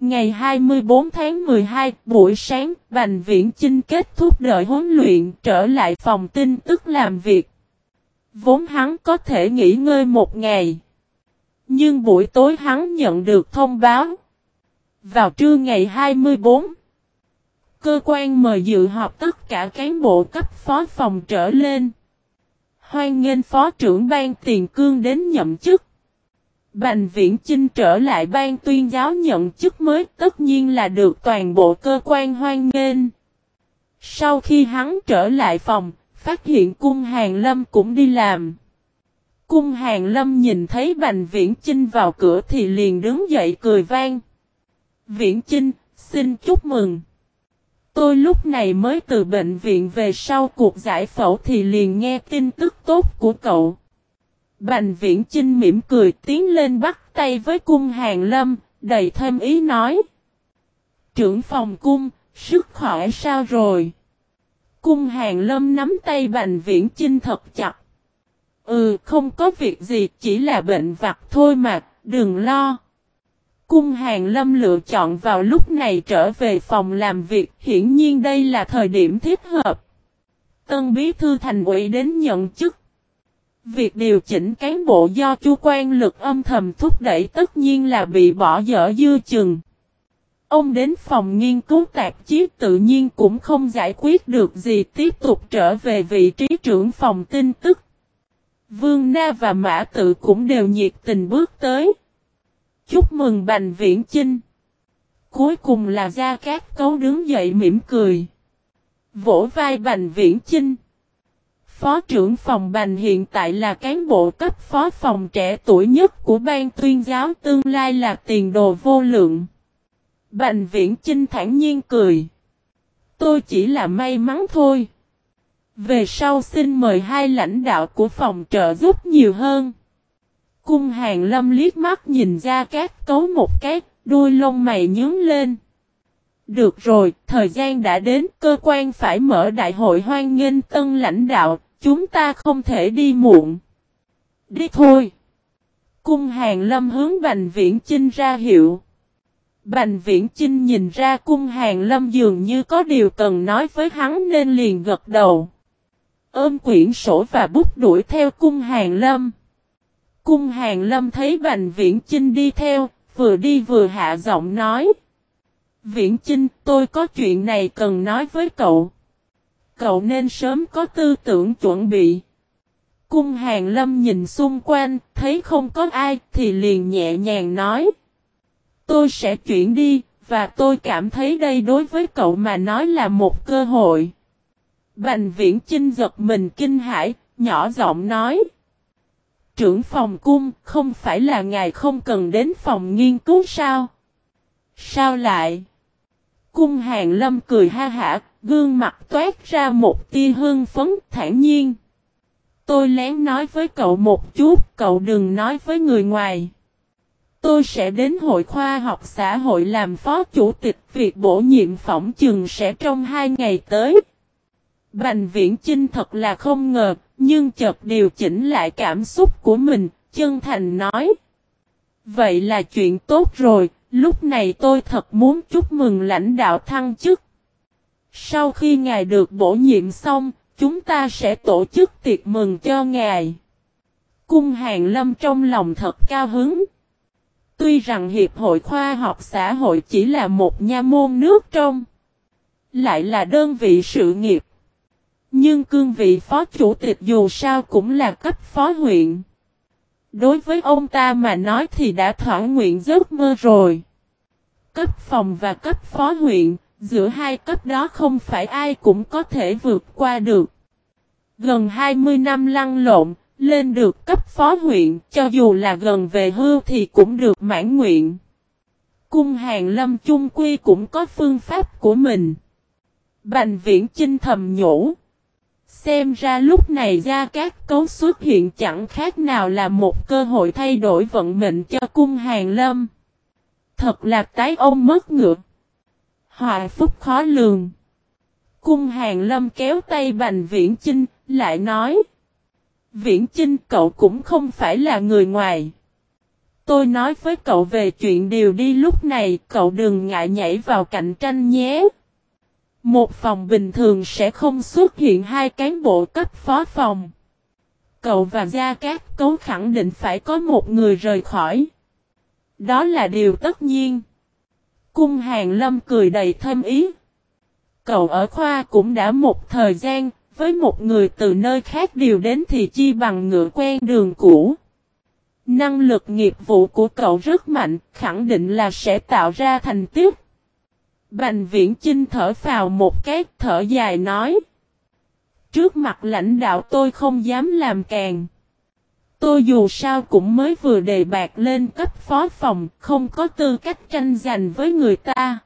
Ngày 24 tháng 12, buổi sáng, Bành Viễn Chinh kết thúc đợi huấn luyện trở lại phòng tin tức làm việc. Vốn hắn có thể nghỉ ngơi một ngày. Nhưng buổi tối hắn nhận được thông báo. Vào trưa ngày 24, cơ quan mời dự họp tất cả cán bộ cấp phó phòng trở lên. Hoan nghênh phó trưởng ban tiền cương đến nhậm chức. Bành viễn chinh trở lại ban tuyên giáo nhận chức mới tất nhiên là được toàn bộ cơ quan hoan nghênh. Sau khi hắn trở lại phòng, phát hiện cung hàng lâm cũng đi làm. Cung hàng lâm nhìn thấy bành viễn chinh vào cửa thì liền đứng dậy cười vang. Viễn chinh, xin chúc mừng. Tôi lúc này mới từ bệnh viện về sau cuộc giải phẫu thì liền nghe tin tức tốt của cậu. Bành viễn chinh mỉm cười tiến lên bắt tay với cung hàng lâm, đầy thêm ý nói. Trưởng phòng cung, sức khỏe sao rồi? Cung hàng lâm nắm tay bành viễn chinh thật chặt. Ừ, không có việc gì, chỉ là bệnh vặt thôi mà, đừng lo. Cung hàng lâm lựa chọn vào lúc này trở về phòng làm việc, hiển nhiên đây là thời điểm thích hợp. Tân bí thư thành ủy đến nhận chức. Việc điều chỉnh cán bộ do chu quan lực âm thầm thúc đẩy tất nhiên là bị bỏ dở dư chừng. Ông đến phòng nghiên cứu tạp chí tự nhiên cũng không giải quyết được gì, tiếp tục trở về vị trí trưởng phòng tin tức. Vương Na và Mã Tự cũng đều nhiệt tình bước tới. Chúc mừng Bành Viễn Chinh. Cuối cùng là Gia Cát Cấu đứng dậy mỉm cười. Vỗ vai Bành Viễn Chinh. Phó trưởng phòng Bành hiện tại là cán bộ cấp phó phòng trẻ tuổi nhất của ban tuyên giáo, tương lai là tiền đồ vô lượng. Bành viễn Chinh thản nhiên cười. Tôi chỉ là may mắn thôi. Về sau xin mời hai lãnh đạo của phòng trợ giúp nhiều hơn. Cung hàng lâm liếc mắt nhìn ra các cấu một cái, đuôi lông mày nhướng lên. Được rồi, thời gian đã đến, cơ quan phải mở đại hội hoan nghênh tân lãnh đạo, chúng ta không thể đi muộn. Đi thôi. Cung hàng lâm hướng Bành Viễn Chinh ra hiệu. Bành Viễn Chinh nhìn ra cung hàng lâm dường như có điều cần nói với hắn nên liền gật đầu. Ôm quyển sổ và bút đuổi theo cung hàng lâm. Cung hàng lâm thấy Bành Viễn Chinh đi theo, vừa đi vừa hạ giọng nói. Viễn Chinh, tôi có chuyện này cần nói với cậu. Cậu nên sớm có tư tưởng chuẩn bị. Cung hàng lâm nhìn xung quanh, thấy không có ai thì liền nhẹ nhàng nói. Tôi sẽ chuyển đi, và tôi cảm thấy đây đối với cậu mà nói là một cơ hội. Bành viễn Trinh giật mình kinh hãi, nhỏ giọng nói. Trưởng phòng cung, không phải là ngài không cần đến phòng nghiên cứu sao? Sao lại? Cung hàng lâm cười ha hả, gương mặt toát ra một tia hương phấn thản nhiên. Tôi lén nói với cậu một chút, cậu đừng nói với người ngoài. Tôi sẽ đến hội khoa học xã hội làm phó chủ tịch việc bổ nhiệm phỏng chừng sẽ trong hai ngày tới. Bành viễn Trinh thật là không ngờ, nhưng chợt điều chỉnh lại cảm xúc của mình, chân thành nói. Vậy là chuyện tốt rồi, lúc này tôi thật muốn chúc mừng lãnh đạo thăng chức. Sau khi ngài được bổ nhiệm xong, chúng ta sẽ tổ chức tiệc mừng cho ngài. Cung hàng lâm trong lòng thật cao hứng. Tuy rằng Hiệp hội Khoa học xã hội chỉ là một nha môn nước trong, lại là đơn vị sự nghiệp. Nhưng cương vị phó chủ tịch dù sao cũng là cấp phó huyện. Đối với ông ta mà nói thì đã thỏa nguyện giấc mơ rồi. Cấp phòng và cấp phó huyện, giữa hai cấp đó không phải ai cũng có thể vượt qua được. Gần 20 năm lăn lộn, lên được cấp phó huyện, cho dù là gần về hưu thì cũng được mãn nguyện. Cung hàng lâm chung quy cũng có phương pháp của mình. Bành viễn chinh thầm nhủ. Xem ra lúc này gia các cấu xuất hiện chẳng khác nào là một cơ hội thay đổi vận mệnh cho cung hàng lâm. Thật là tái ông mất ngược, Họa phúc khó lường. Cung hàng lâm kéo tay bành viễn chinh, lại nói. Viễn Chinh cậu cũng không phải là người ngoài. Tôi nói với cậu về chuyện điều đi lúc này, cậu đừng ngại nhảy vào cạnh tranh nhé. Một phòng bình thường sẽ không xuất hiện hai cán bộ cấp phó phòng. Cậu và Gia Cát Cấu khẳng định phải có một người rời khỏi. Đó là điều tất nhiên. Cung Hàng Lâm cười đầy thâm ý. Cậu ở khoa cũng đã một thời gian, với một người từ nơi khác điều đến thì chi bằng ngựa quen đường cũ. Năng lực nghiệp vụ của cậu rất mạnh, khẳng định là sẽ tạo ra thành tích. Bành viễn Chinh thở vào một cái thở dài nói. Trước mặt lãnh đạo tôi không dám làm càng. Tôi dù sao cũng mới vừa đề bạc lên cấp phó phòng, không có tư cách tranh giành với người ta.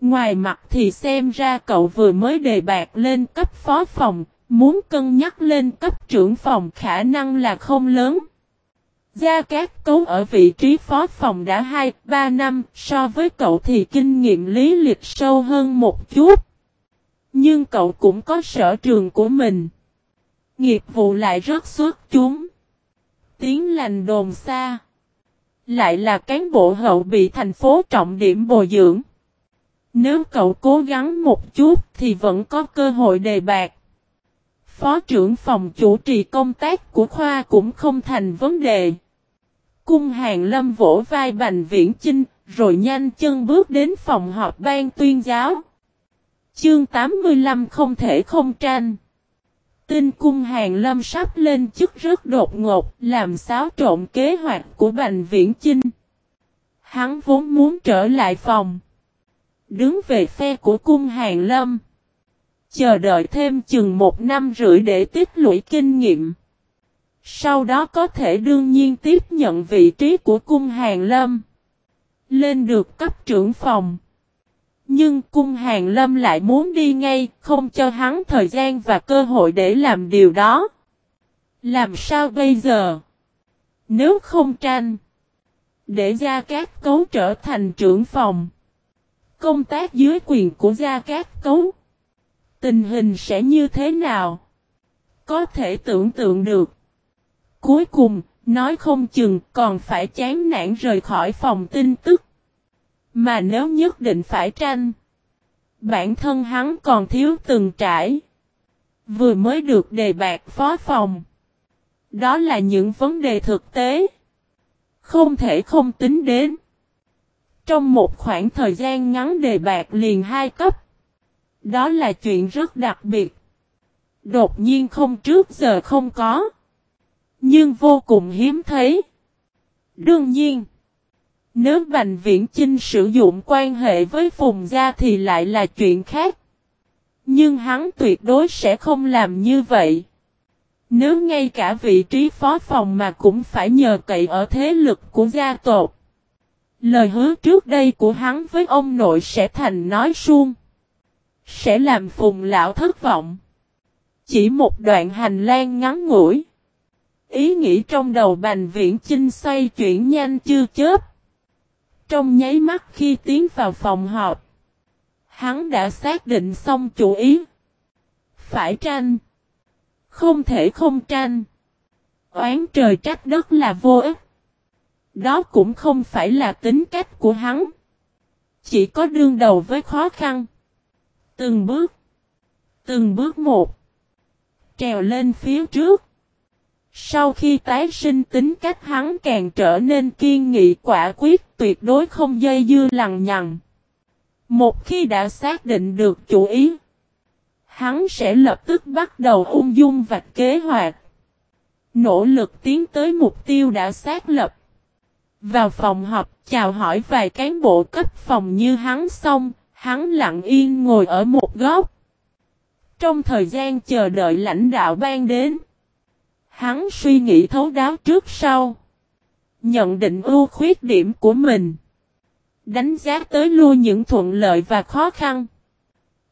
Ngoài mặt thì xem ra cậu vừa mới đề bạc lên cấp phó phòng, muốn cân nhắc lên cấp trưởng phòng khả năng là không lớn. Gia Cát Cấu ở vị trí phó phòng đã 2-3 năm, so với cậu thì kinh nghiệm lý lịch sâu hơn một chút. Nhưng cậu cũng có sở trường của mình. Nghiệp vụ lại rất xuất chúng. Tiếng lành đồn xa. Lại là cán bộ hậu bị thành phố trọng điểm bồi dưỡng. Nếu cậu cố gắng một chút thì vẫn có cơ hội đề bạc. Phó trưởng phòng chủ trì công tác của khoa cũng không thành vấn đề. Cung hàng lâm vỗ vai bành viễn chinh, rồi nhanh chân bước đến phòng họp ban tuyên giáo. Chương 85 không thể không tranh. Tin cung hàng lâm sắp lên chức rất đột ngột, làm xáo trộn kế hoạch của bành viễn chinh. Hắn vốn muốn trở lại phòng đứng về phe của cung hàng lâm. Chờ đợi thêm chừng một năm rưỡi để tích lũy kinh nghiệm. Sau đó có thể đương nhiên tiếp nhận vị trí của cung hàng lâm. Lên được cấp trưởng phòng. Nhưng cung hàng lâm lại muốn đi ngay, không cho hắn thời gian và cơ hội để làm điều đó. Làm sao bây giờ? Nếu không tranh, để ra các Cấu trở thành trưởng phòng, công tác dưới quyền của Gia Cát Cấu, tình hình sẽ như thế nào? Có thể tưởng tượng được. Cuối cùng, nói không chừng còn phải chán nản rời khỏi phòng tin tức. Mà nếu nhất định phải tranh, bản thân hắn còn thiếu từng trải. Vừa mới được đề bạc phó phòng. Đó là những vấn đề thực tế. Không thể không tính đến. Trong một khoảng thời gian ngắn đề bạc liền hai cấp. Đó là chuyện rất đặc biệt. Đột nhiên không trước giờ không có. Nhưng vô cùng hiếm thấy. Đương nhiên. Nếu Bành Viễn Chinh sử dụng quan hệ với Phùng Gia thì lại là chuyện khác. Nhưng hắn tuyệt đối sẽ không làm như vậy. Nếu ngay cả vị trí phó phòng mà cũng phải nhờ cậy ở thế lực của gia tộc. Lời hứa trước đây của hắn với ông nội sẽ thành nói suông. Sẽ làm phùng lão thất vọng. Chỉ một đoạn hành lang ngắn ngủi. Ý nghĩ trong đầu bành viễn chinh xoay chuyển nhanh chưa chớp. Trong nháy mắt khi tiến vào phòng họp. Hắn đã xác định xong chủ ý. Phải tranh. Không thể không tranh. Oán trời trách đất là vô ích. Đó cũng không phải là tính cách của hắn. Chỉ có đương đầu với khó khăn. Từng bước. Từng bước một. Trèo lên phía trước. Sau khi tái sinh tính cách hắn càng trở nên kiên nghị quả quyết tuyệt đối không dây dưa lằng nhằng. Một khi đã xác định được chủ ý, hắn sẽ lập tức bắt đầu ung dung vạch kế hoạch. Nỗ lực tiến tới mục tiêu đã xác lập. Vào phòng họp chào hỏi vài cán bộ cấp phòng như hắn xong, hắn lặng yên ngồi ở một góc. Trong thời gian chờ đợi lãnh đạo ban đến, hắn suy nghĩ thấu đáo trước sau. Nhận định ưu khuyết điểm của mình. Đánh giá tới lui những thuận lợi và khó khăn.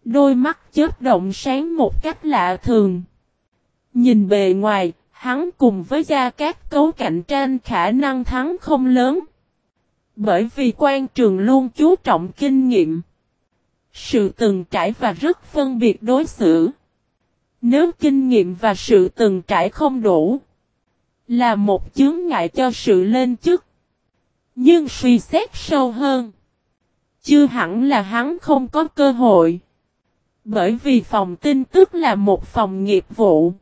Đôi mắt chớp động sáng một cách lạ thường. Nhìn bề ngoài, hắn cùng với gia các cấu cạnh tranh khả năng thắng không lớn. Bởi vì quan trường luôn chú trọng kinh nghiệm. Sự từng trải và rất phân biệt đối xử. Nếu kinh nghiệm và sự từng trải không đủ. Là một chướng ngại cho sự lên chức. Nhưng suy xét sâu hơn. Chưa hẳn là hắn không có cơ hội. Bởi vì phòng tin tức là một phòng nghiệp vụ.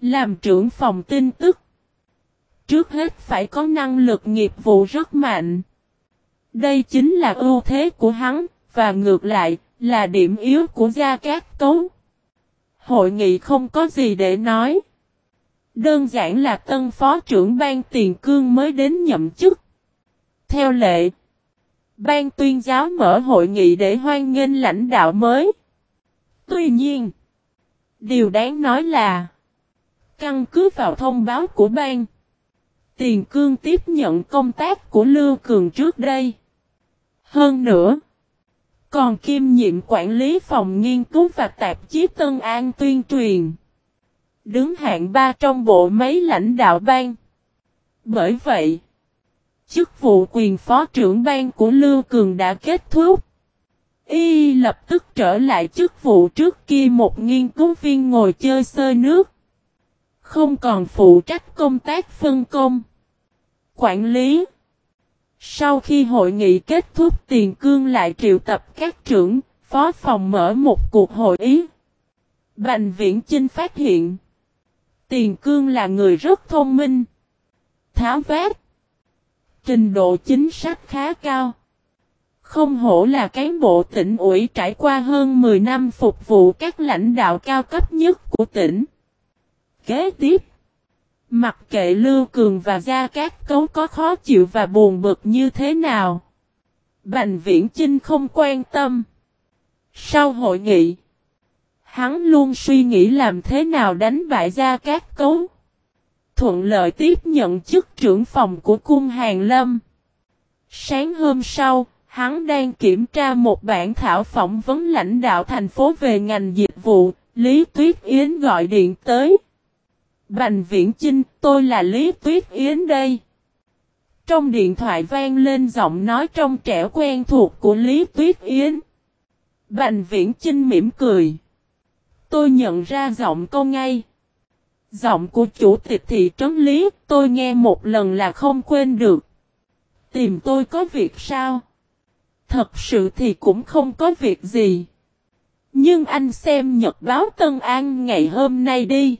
Làm trưởng phòng tin tức. Trước hết phải có năng lực nghiệp vụ rất mạnh. Đây chính là ưu thế của hắn, và ngược lại, là điểm yếu của Gia Cát Cấu. Hội nghị không có gì để nói. Đơn giản là tân phó trưởng ban tiền cương mới đến nhậm chức. Theo lệ, ban tuyên giáo mở hội nghị để hoan nghênh lãnh đạo mới. Tuy nhiên, điều đáng nói là, căn cứ vào thông báo của ban, tiền cương tiếp nhận công tác của Lưu Cường trước đây. Hơn nữa, còn kiêm nhiệm quản lý phòng nghiên cứu và tạp chí Tân An tuyên truyền. Đứng hạng ba trong bộ máy lãnh đạo ban. Bởi vậy, chức vụ quyền phó trưởng ban của Lưu Cường đã kết thúc. Y lập tức trở lại chức vụ trước kia một nghiên cứu viên ngồi chơi sơi nước. Không còn phụ trách công tác phân công. Quản lý. Sau khi hội nghị kết thúc tiền cương lại triệu tập các trưởng, phó phòng mở một cuộc hội ý. Bành viễn Chinh phát hiện. Tiền cương là người rất thông minh. Tháo vát. Trình độ chính sách khá cao. Không hổ là cán bộ tỉnh ủy trải qua hơn 10 năm phục vụ các lãnh đạo cao cấp nhất của tỉnh. Kế tiếp. Mặc kệ Lưu Cường và Gia Cát Cấu có khó chịu và buồn bực như thế nào. Bành Viễn Chinh không quan tâm. Sau hội nghị, hắn luôn suy nghĩ làm thế nào đánh bại Gia Cát Cấu. Thuận lợi tiếp nhận chức trưởng phòng của cung Hàng Lâm. Sáng hôm sau, hắn đang kiểm tra một bản thảo phỏng vấn lãnh đạo thành phố về ngành dịch vụ, Lý Tuyết Yến gọi điện tới. Bành Viễn Chinh, tôi là Lý Tuyết Yến đây. Trong điện thoại vang lên giọng nói trong trẻo quen thuộc của Lý Tuyết Yến. Bành Viễn Chinh mỉm cười. Tôi nhận ra giọng cô ngay. Giọng của chủ tịch thị trấn Lý tôi nghe một lần là không quên được. Tìm tôi có việc sao? Thật sự thì cũng không có việc gì. Nhưng anh xem nhật báo Tân An ngày hôm nay đi.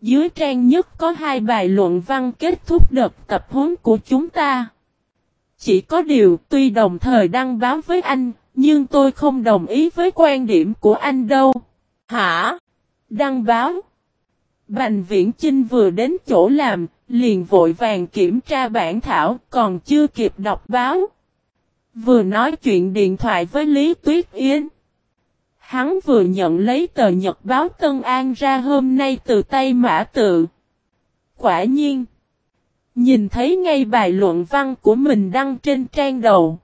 Dưới trang nhất có hai bài luận văn kết thúc đợt tập huấn của chúng ta. Chỉ có điều tuy đồng thời đăng báo với anh, nhưng tôi không đồng ý với quan điểm của anh đâu. Hả? Đăng báo? Bành Viễn Chinh vừa đến chỗ làm, liền vội vàng kiểm tra bản thảo, còn chưa kịp đọc báo. Vừa nói chuyện điện thoại với Lý Tuyết Yến. Hắn vừa nhận lấy tờ nhật báo Tân An ra hôm nay từ tay mã tự. Quả nhiên. Nhìn thấy ngay bài luận văn của mình đăng trên trang đầu.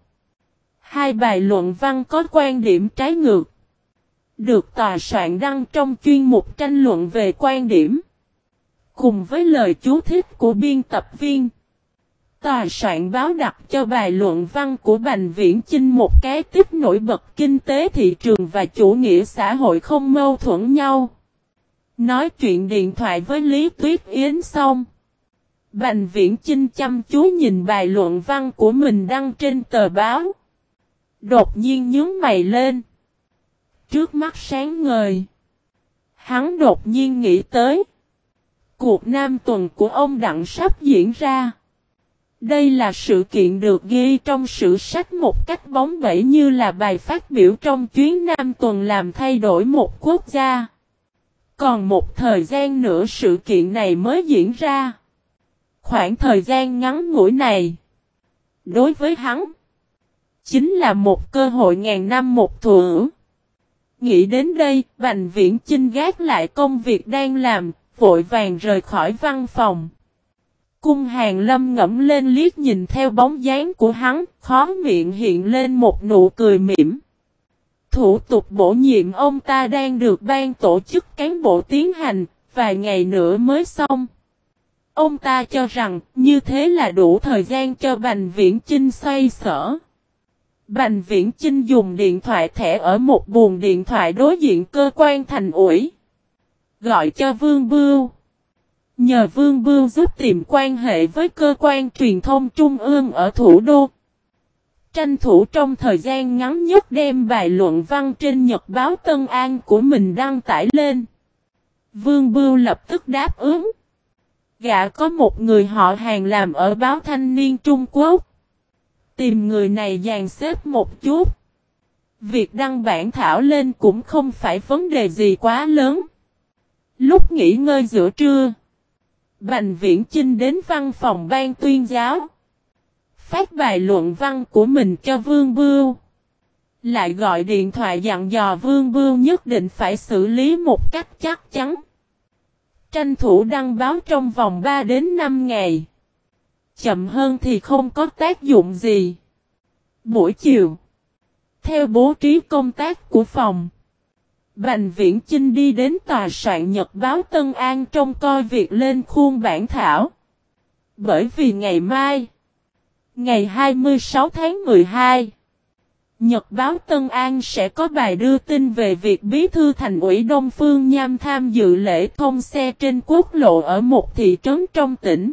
Hai bài luận văn có quan điểm trái ngược. Được tòa soạn đăng trong chuyên mục tranh luận về quan điểm. Cùng với lời chú thích của biên tập viên. Tòa soạn báo đặt cho bài luận văn của Bành Viễn Chinh một cái tiếp nổi bật kinh tế thị trường và chủ nghĩa xã hội không mâu thuẫn nhau. Nói chuyện điện thoại với Lý Tuyết Yến xong. Bành Viễn Chinh chăm chú nhìn bài luận văn của mình đăng trên tờ báo. Đột nhiên nhướng mày lên. Trước mắt sáng ngời. Hắn đột nhiên nghĩ tới. Cuộc nam tuần của ông Đặng sắp diễn ra. Đây là sự kiện được ghi trong sử sách một cách bóng bẩy như là bài phát biểu trong chuyến Nam tuần làm thay đổi một quốc gia. Còn một thời gian nữa sự kiện này mới diễn ra. Khoảng thời gian ngắn ngủi này, đối với hắn, chính là một cơ hội ngàn năm một thủa. Nghĩ đến đây, Bành Viễn Chinh gác lại công việc đang làm, vội vàng rời khỏi văn phòng. Cung hàng lâm ngẫm lên liếc nhìn theo bóng dáng của hắn, khó miệng hiện lên một nụ cười mỉm. Thủ tục bổ nhiệm ông ta đang được ban tổ chức cán bộ tiến hành, vài ngày nữa mới xong. Ông ta cho rằng như thế là đủ thời gian cho Bành Viễn Chinh xoay sở. Bành Viễn Chinh dùng điện thoại thẻ ở một buồng điện thoại đối diện cơ quan thành ủi. Gọi cho Vương Bưu. Nhờ Vương Bưu giúp tìm quan hệ với cơ quan truyền thông trung ương ở thủ đô. Tranh thủ trong thời gian ngắn nhất đem bài luận văn trên nhật báo Tân An của mình đăng tải lên. Vương Bưu lập tức đáp ứng. Gã có một người họ hàng làm ở báo thanh niên Trung Quốc. Tìm người này dàn xếp một chút. Việc đăng bản thảo lên cũng không phải vấn đề gì quá lớn. Lúc nghỉ ngơi giữa trưa. Bành Viễn Chinh đến văn phòng ban tuyên giáo. Phát bài luận văn của mình cho Vương Bưu. Lại gọi điện thoại dặn dò Vương Bưu nhất định phải xử lý một cách chắc chắn. Tranh thủ đăng báo trong vòng 3 đến 5 ngày. Chậm hơn thì không có tác dụng gì. Buổi chiều. Theo bố trí công tác của phòng. Bành Viễn Chinh đi đến tòa soạn nhật báo Tân An trong coi việc lên khuôn bản thảo. Bởi vì ngày mai, ngày 26 tháng 12, Nhật báo Tân An sẽ có bài đưa tin về việc bí thư thành ủy Đông Phương Nham tham dự lễ thông xe trên quốc lộ ở một thị trấn trong tỉnh.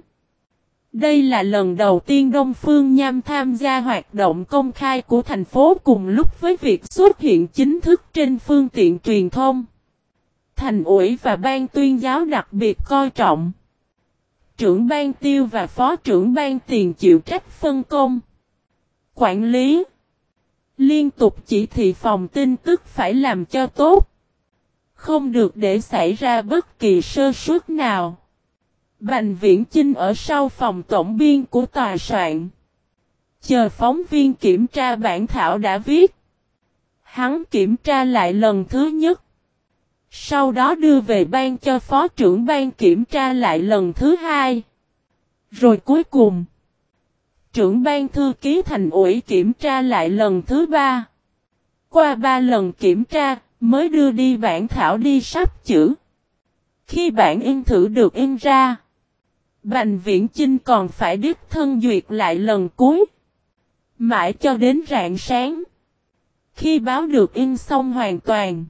Đây là lần đầu tiên Đông Phương Nham tham gia hoạt động công khai của thành phố cùng lúc với việc xuất hiện chính thức trên phương tiện truyền thông. Thành ủy và ban tuyên giáo đặc biệt coi trọng. Trưởng ban tiêu và phó trưởng ban tiền chịu trách phân công. Quản lý. Liên tục chỉ thị phòng tin tức phải làm cho tốt. Không được để xảy ra bất kỳ sơ suất nào. Bành viễn Chinh ở sau phòng tổng biên của tòa soạn. Chờ phóng viên kiểm tra bản thảo đã viết. Hắn kiểm tra lại lần thứ nhất. Sau đó đưa về ban cho phó trưởng ban kiểm tra lại lần thứ hai. Rồi cuối cùng. Trưởng ban thư ký thành ủy kiểm tra lại lần thứ ba. Qua ba lần kiểm tra, mới đưa đi bản thảo đi sắp chữ. Khi bản in thử được in ra, Bành Viễn Chinh còn phải đích thân duyệt lại lần cuối. Mãi cho đến rạng sáng. Khi báo được in xong hoàn toàn,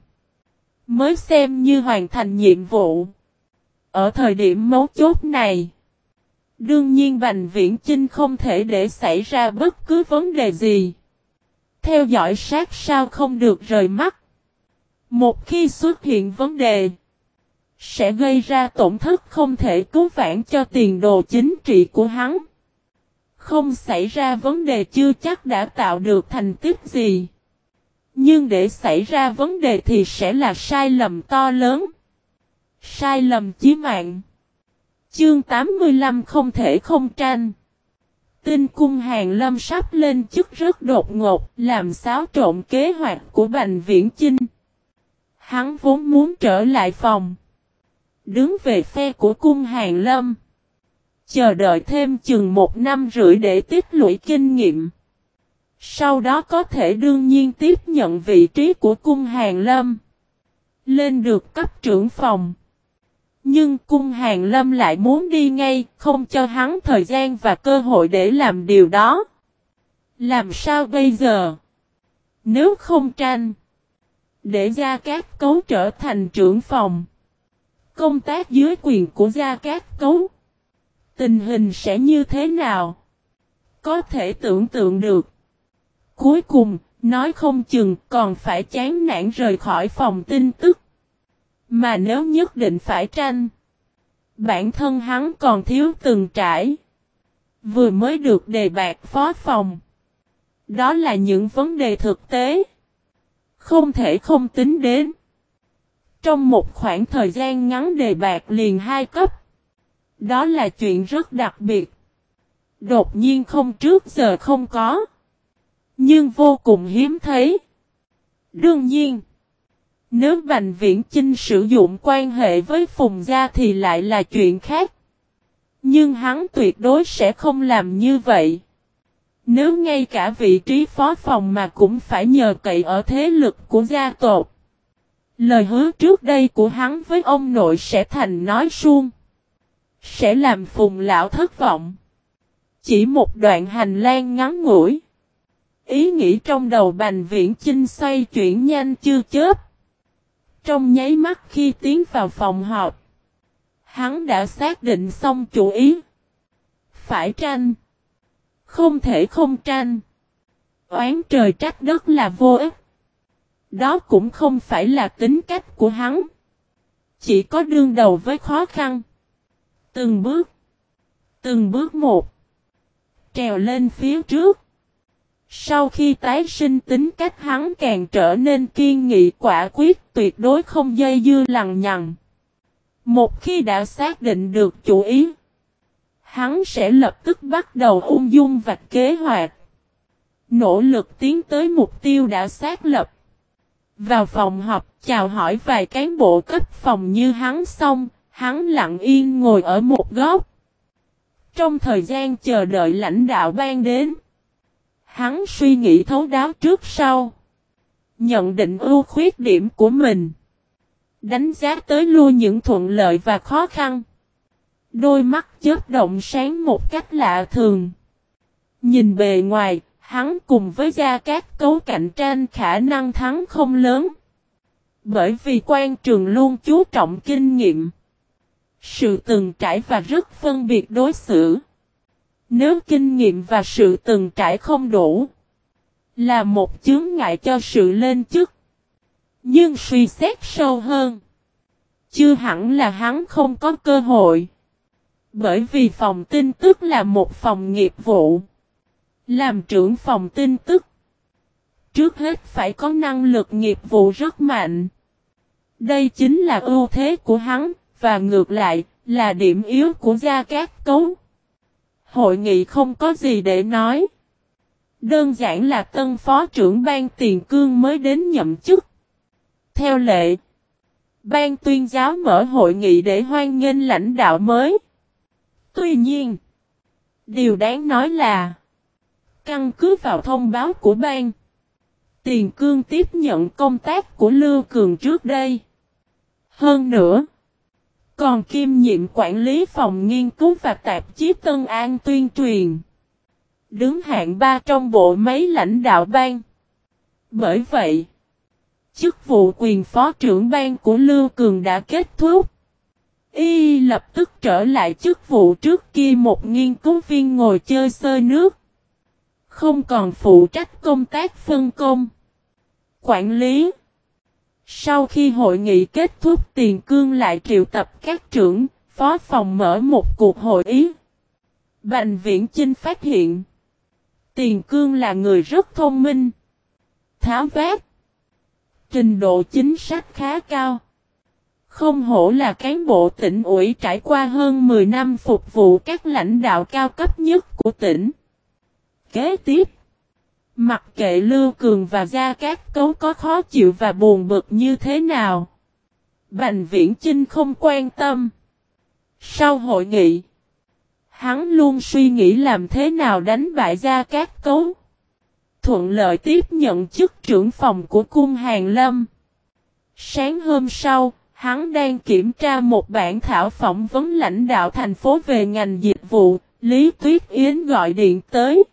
mới xem như hoàn thành nhiệm vụ. Ở thời điểm mấu chốt này, đương nhiên Bành Viễn Chinh không thể để xảy ra bất cứ vấn đề gì. Theo dõi sát sao không được rời mắt. Một khi xuất hiện vấn đề, sẽ gây ra tổn thất không thể cứu vãn cho tiền đồ chính trị của hắn. Không xảy ra vấn đề chưa chắc đã tạo được thành tích gì. Nhưng để xảy ra vấn đề thì sẽ là sai lầm to lớn. Sai lầm chí mạng. Chương 85 không thể không tranh. Tinh cung hàng lâm sắp lên chức rất đột ngột, làm xáo trộn kế hoạch của Bành Viễn Chinh. Hắn vốn muốn trở lại phòng. Đứng về phe của cung hàng lâm. Chờ đợi thêm chừng một năm rưỡi để tích lũy kinh nghiệm. Sau đó có thể đương nhiên tiếp nhận vị trí của cung hàng lâm. Lên được cấp trưởng phòng. Nhưng cung hàng lâm lại muốn đi ngay, không cho hắn thời gian và cơ hội để làm điều đó. Làm sao bây giờ? Nếu không tranh, để ra các Cấu trở thành trưởng phòng, công tác dưới quyền của Gia Cát Cấu, tình hình sẽ như thế nào? Có thể tưởng tượng được. Cuối cùng, nói không chừng còn phải chán nản rời khỏi phòng tin tức. Mà nếu nhất định phải tranh, bản thân hắn còn thiếu từng trải. Vừa mới được đề bạc phó phòng. Đó là những vấn đề thực tế. Không thể không tính đến. Trong một khoảng thời gian ngắn đề bạc liền hai cấp. Đó là chuyện rất đặc biệt. Đột nhiên không trước giờ không có. Nhưng vô cùng hiếm thấy. Đương nhiên. Nếu Bành Viễn Chinh sử dụng quan hệ với Phùng Gia thì lại là chuyện khác. Nhưng hắn tuyệt đối sẽ không làm như vậy. Nếu ngay cả vị trí phó phòng mà cũng phải nhờ cậy ở thế lực của gia tộc. Lời hứa trước đây của hắn với ông nội sẽ thành nói suông. Sẽ làm Phùng Lão thất vọng. Chỉ một đoạn hành lang ngắn ngủi. Ý nghĩ trong đầu Bành Viễn Chinh xoay chuyển nhanh chưa chớp. Trong nháy mắt khi tiến vào phòng họp, hắn đã xác định xong chủ ý. Phải tranh. Không thể không tranh. Oán trời trách đất là vô ích. Đó cũng không phải là tính cách của hắn. Chỉ có đương đầu với khó khăn. Từng bước. Từng bước một. Trèo lên phía trước. Sau khi tái sinh tính cách hắn càng trở nên kiên nghị quả quyết tuyệt đối không dây dưa lằng nhằng. Một khi đã xác định được chủ ý, hắn sẽ lập tức bắt đầu ung dung vạch kế hoạch. Nỗ lực tiến tới mục tiêu đã xác lập. Vào phòng họp chào hỏi vài cán bộ cấp phòng như hắn xong, hắn lặng yên ngồi ở một góc. Trong thời gian chờ đợi lãnh đạo ban đến, Hắn suy nghĩ thấu đáo trước sau. Nhận định ưu khuyết điểm của mình. Đánh giá tới lui những thuận lợi và khó khăn. Đôi mắt chớp động sáng một cách lạ thường. Nhìn bề ngoài, hắn cùng với gia các cấu cạnh tranh khả năng thắng không lớn. Bởi vì quan trường luôn chú trọng kinh nghiệm. Sự từng trải và rất phân biệt đối xử. Nếu kinh nghiệm và sự từng trải không đủ, là một chướng ngại cho sự lên chức. Nhưng suy xét sâu hơn, chưa hẳn là hắn không có cơ hội. Bởi vì phòng tin tức là một phòng nghiệp vụ. Làm trưởng phòng tin tức. Trước hết phải có năng lực nghiệp vụ rất mạnh. Đây chính là ưu thế của hắn, và ngược lại, là điểm yếu của Gia Cát Cấu. Hội nghị không có gì để nói. Đơn giản là tân phó trưởng ban tiền cương mới đến nhậm chức. Theo lệ, ban tuyên giáo mở hội nghị để hoan nghênh lãnh đạo mới. Tuy nhiên, điều đáng nói là, Căn cứ vào thông báo của ban. Tiền cương tiếp nhận công tác của Lưu Cường trước đây. Hơn nữa. Còn kiêm nhiệm quản lý phòng nghiên cứu và tạp chí Tân An tuyên truyền. Đứng hạng ba trong bộ máy lãnh đạo ban. Bởi vậy, chức vụ quyền phó trưởng ban của Lưu Cường đã kết thúc. Y lập tức trở lại chức vụ trước kia một nghiên cứu viên ngồi chơi sơi nước. Không còn phụ trách công tác phân công. Quản lý. Sau khi hội nghị kết thúc tiền cương lại triệu tập các trưởng, phó phòng mở một cuộc hội ý. Bành viễn Chinh phát hiện. Tiền cương là người rất thông minh. Tháo vát. Trình độ chính sách khá cao. Không hổ là cán bộ tỉnh ủy trải qua hơn 10 năm phục vụ các lãnh đạo cao cấp nhất của tỉnh. Kế tiếp, mặc kệ Lưu Cường và Gia Cát Cấu có khó chịu và buồn bực như thế nào. Bành Viễn Chinh không quan tâm. Sau hội nghị, hắn luôn suy nghĩ làm thế nào đánh bại Gia Cát Cấu. Thuận lợi tiếp nhận chức trưởng phòng của cung Hàng Lâm. Sáng hôm sau, Hắn đang kiểm tra một bản thảo phỏng vấn lãnh đạo thành phố về ngành dịch vụ, Lý Tuyết Yến gọi điện tới.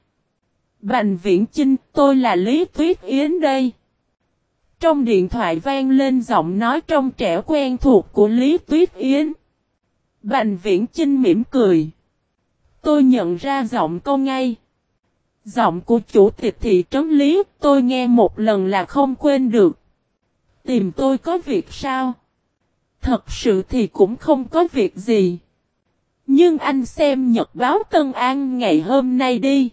Bành viễn Chinh, tôi là Lý Tuyết Yến đây. Trong điện thoại vang lên giọng nói trong trẻ quen thuộc của Lý Tuyết Yến. Bành viễn Chinh mỉm cười. Tôi nhận ra giọng cô ngay. Giọng của chủ tịch thị trấn Lý tôi nghe một lần là không quên được. Tìm tôi có việc sao? Thật sự thì cũng không có việc gì. Nhưng anh xem nhật báo Tân An ngày hôm nay đi.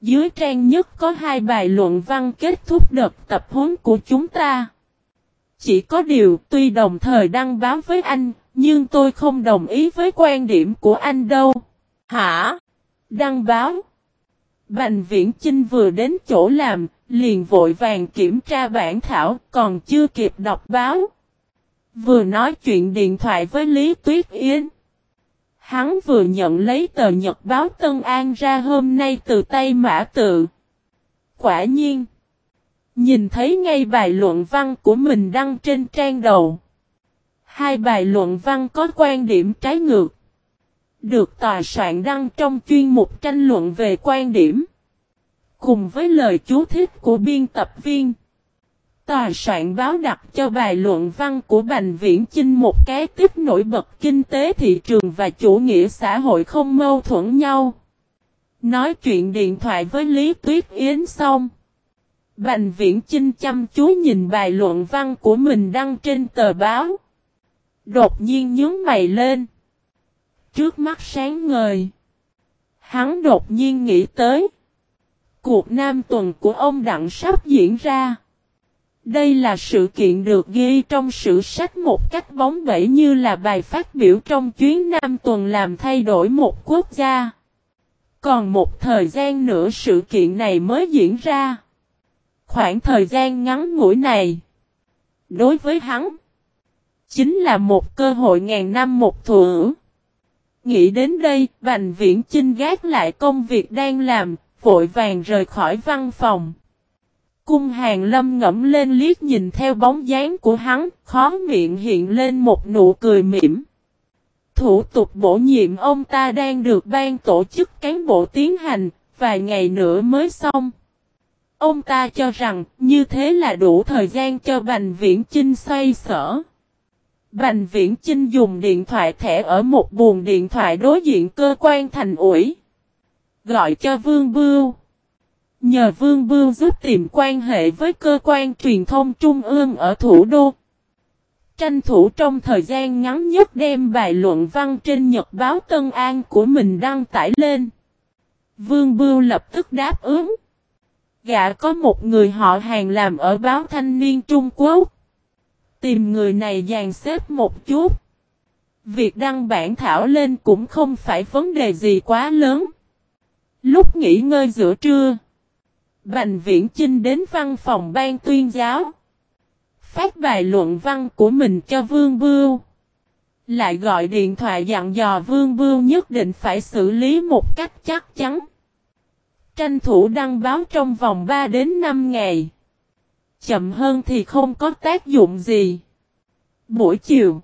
Dưới trang nhất có hai bài luận văn kết thúc đợt tập huấn của chúng ta. Chỉ có điều tuy đồng thời đăng báo với anh, nhưng tôi không đồng ý với quan điểm của anh đâu. Hả? Đăng báo? Bành viễn Chinh vừa đến chỗ làm, liền vội vàng kiểm tra bản thảo, còn chưa kịp đọc báo. Vừa nói chuyện điện thoại với Lý Tuyết Yến. Hắn vừa nhận lấy tờ nhật báo Tân An ra hôm nay từ tay mã tự. Quả nhiên. Nhìn thấy ngay bài luận văn của mình đăng trên trang đầu. Hai bài luận văn có quan điểm trái ngược. Được tòa soạn đăng trong chuyên mục tranh luận về quan điểm. Cùng với lời chú thích của biên tập viên. Tòa soạn báo đặt cho bài luận văn của Bành Viễn Chinh một cái tiếp nổi bật kinh tế thị trường và chủ nghĩa xã hội không mâu thuẫn nhau. Nói chuyện điện thoại với Lý Tuyết Yến xong. Bành Viễn Chinh chăm chú nhìn bài luận văn của mình đăng trên tờ báo. Đột nhiên nhướng mày lên. Trước mắt sáng ngời. Hắn đột nhiên nghĩ tới. Cuộc nam tuần của ông Đặng sắp diễn ra. Đây là sự kiện được ghi trong sử sách một cách bóng bẩy như là bài phát biểu trong chuyến Nam tuần làm thay đổi một quốc gia. Còn một thời gian nữa sự kiện này mới diễn ra. Khoảng thời gian ngắn ngủi này, đối với hắn, chính là một cơ hội ngàn năm một thủa. Nghĩ đến đây, Bành Viễn Chinh gác lại công việc đang làm, vội vàng rời khỏi văn phòng. Cung hàng lâm ngẫm lên liếc nhìn theo bóng dáng của hắn, khó miệng hiện lên một nụ cười mỉm. Thủ tục bổ nhiệm ông ta đang được ban tổ chức cán bộ tiến hành, vài ngày nữa mới xong. Ông ta cho rằng như thế là đủ thời gian cho Bành Viễn Chinh xoay sở. Bành Viễn Chinh dùng điện thoại thẻ ở một buồng điện thoại đối diện cơ quan thành ủi. Gọi cho Vương Bưu. Nhờ Vương Bưu giúp tìm quan hệ với cơ quan truyền thông trung ương ở thủ đô. Tranh thủ trong thời gian ngắn nhất đem bài luận văn trên nhật báo Tân An của mình đăng tải lên. Vương Bưu lập tức đáp ứng. Gã có một người họ hàng làm ở báo thanh niên Trung Quốc. Tìm người này dàn xếp một chút. Việc đăng bản thảo lên cũng không phải vấn đề gì quá lớn. Lúc nghỉ ngơi giữa trưa. Bành Viễn Chinh đến văn phòng ban tuyên giáo. Phát bài luận văn của mình cho Vương Bưu. Lại gọi điện thoại dặn dò Vương Bưu nhất định phải xử lý một cách chắc chắn. tranh thủ đăng báo trong vòng 3 đến 5 ngày. Chậm hơn thì không có tác dụng gì. Buổi chiều,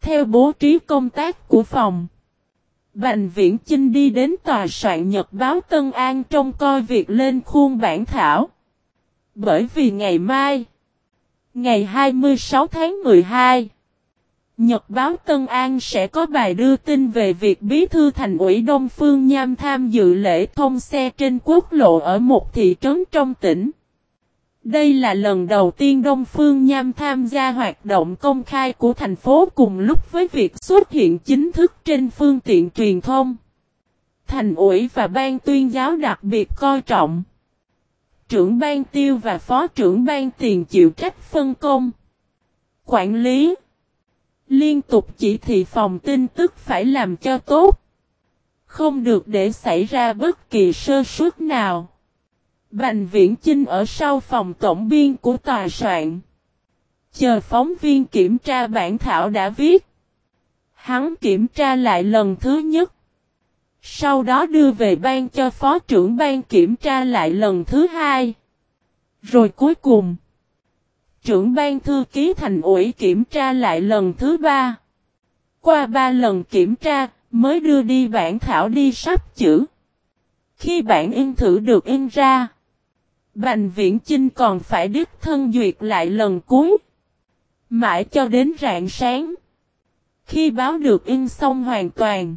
theo bố trí công tác của phòng, Bành Viễn Chinh đi đến tòa soạn nhật báo Tân An trông coi việc lên khuôn bản thảo. Bởi vì ngày mai, ngày 26 tháng 12, Nhật báo Tân An sẽ có bài đưa tin về việc bí thư thành ủy Đông Phương Nham tham dự lễ thông xe trên quốc lộ ở một thị trấn trong tỉnh. Đây là lần đầu tiên Đông Phương Nham tham gia hoạt động công khai của thành phố cùng lúc với việc xuất hiện chính thức trên phương tiện truyền thông. Thành ủy và ban tuyên giáo đặc biệt coi trọng. Trưởng ban tiêu và phó trưởng ban tiền chịu trách phân công. Quản lý. Liên tục chỉ thị phòng tin tức phải làm cho tốt. Không được để xảy ra bất kỳ sơ suất nào. Bành viễn Chinh ở sau phòng tổng biên của tòa soạn. Chờ phóng viên kiểm tra bản thảo đã viết. Hắn kiểm tra lại lần thứ nhất. Sau đó đưa về ban cho phó trưởng ban kiểm tra lại lần thứ hai. Rồi cuối cùng. Trưởng ban thư ký thành ủy kiểm tra lại lần thứ ba. Qua ba lần kiểm tra, mới đưa đi bản thảo đi sắp chữ. Khi bản in thử được in ra, Bành Viễn Chinh còn phải đích thân duyệt lại lần cuối. Mãi cho đến rạng sáng. Khi báo được in xong hoàn toàn.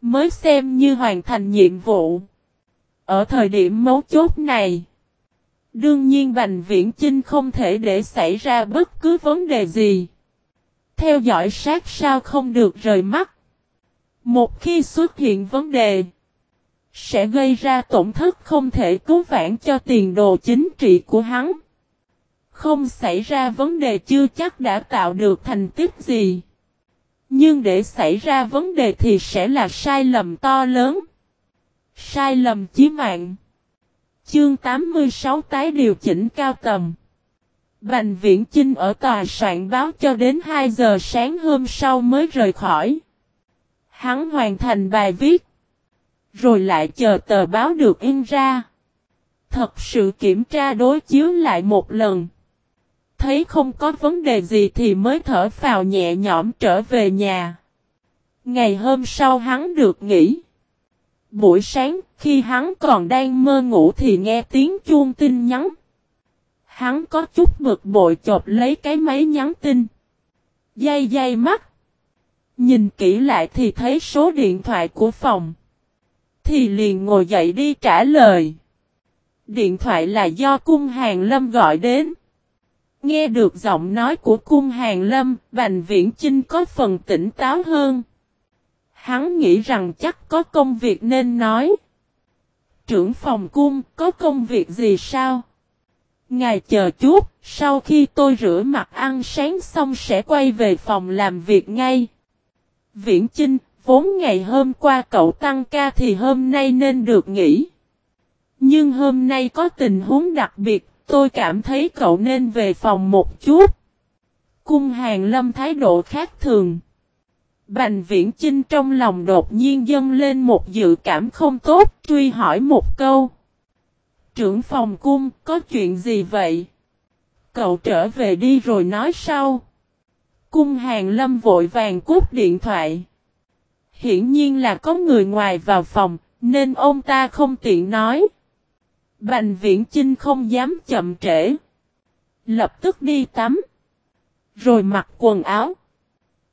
Mới xem như hoàn thành nhiệm vụ. Ở thời điểm mấu chốt này. Đương nhiên Bành Viễn Chinh không thể để xảy ra bất cứ vấn đề gì. Theo dõi sát sao không được rời mắt. Một khi xuất hiện vấn đề sẽ gây ra tổn thất không thể cứu vãn cho tiền đồ chính trị của hắn. Không xảy ra vấn đề chưa chắc đã tạo được thành tích gì. Nhưng để xảy ra vấn đề thì sẽ là sai lầm to lớn. Sai lầm chí mạng. Chương 86 tái điều chỉnh cao tầm. Bành viễn Chinh ở tòa soạn báo cho đến 2 giờ sáng hôm sau mới rời khỏi. Hắn hoàn thành bài viết. Rồi lại chờ tờ báo được in ra. Thật sự kiểm tra đối chiếu lại một lần. Thấy không có vấn đề gì thì mới thở phào nhẹ nhõm trở về nhà. Ngày hôm sau hắn được nghỉ. Buổi sáng, khi hắn còn đang mơ ngủ thì nghe tiếng chuông tin nhắn. Hắn có chút bực bội chộp lấy cái máy nhắn tin. Dây dây mắt. Nhìn kỹ lại thì thấy số điện thoại của phòng thì liền ngồi dậy đi trả lời. Điện thoại là do cung hàng lâm gọi đến. Nghe được giọng nói của cung hàng lâm, Bành Viễn Chinh có phần tỉnh táo hơn. Hắn nghĩ rằng chắc có công việc nên nói. Trưởng phòng cung, có công việc gì sao? Ngài chờ chút, sau khi tôi rửa mặt ăn sáng xong sẽ quay về phòng làm việc ngay. Viễn Chinh, Vốn ngày hôm qua cậu tăng ca thì hôm nay nên được nghỉ. Nhưng hôm nay có tình huống đặc biệt, tôi cảm thấy cậu nên về phòng một chút. Cung hàng lâm thái độ khác thường. Bành viễn Trinh trong lòng đột nhiên dâng lên một dự cảm không tốt, truy hỏi một câu. Trưởng phòng cung, có chuyện gì vậy? Cậu trở về đi rồi nói sau. Cung hàng lâm vội vàng cút điện thoại. Hiển nhiên là có người ngoài vào phòng, nên ông ta không tiện nói. Bành viễn Chinh không dám chậm trễ. Lập tức đi tắm. Rồi mặc quần áo.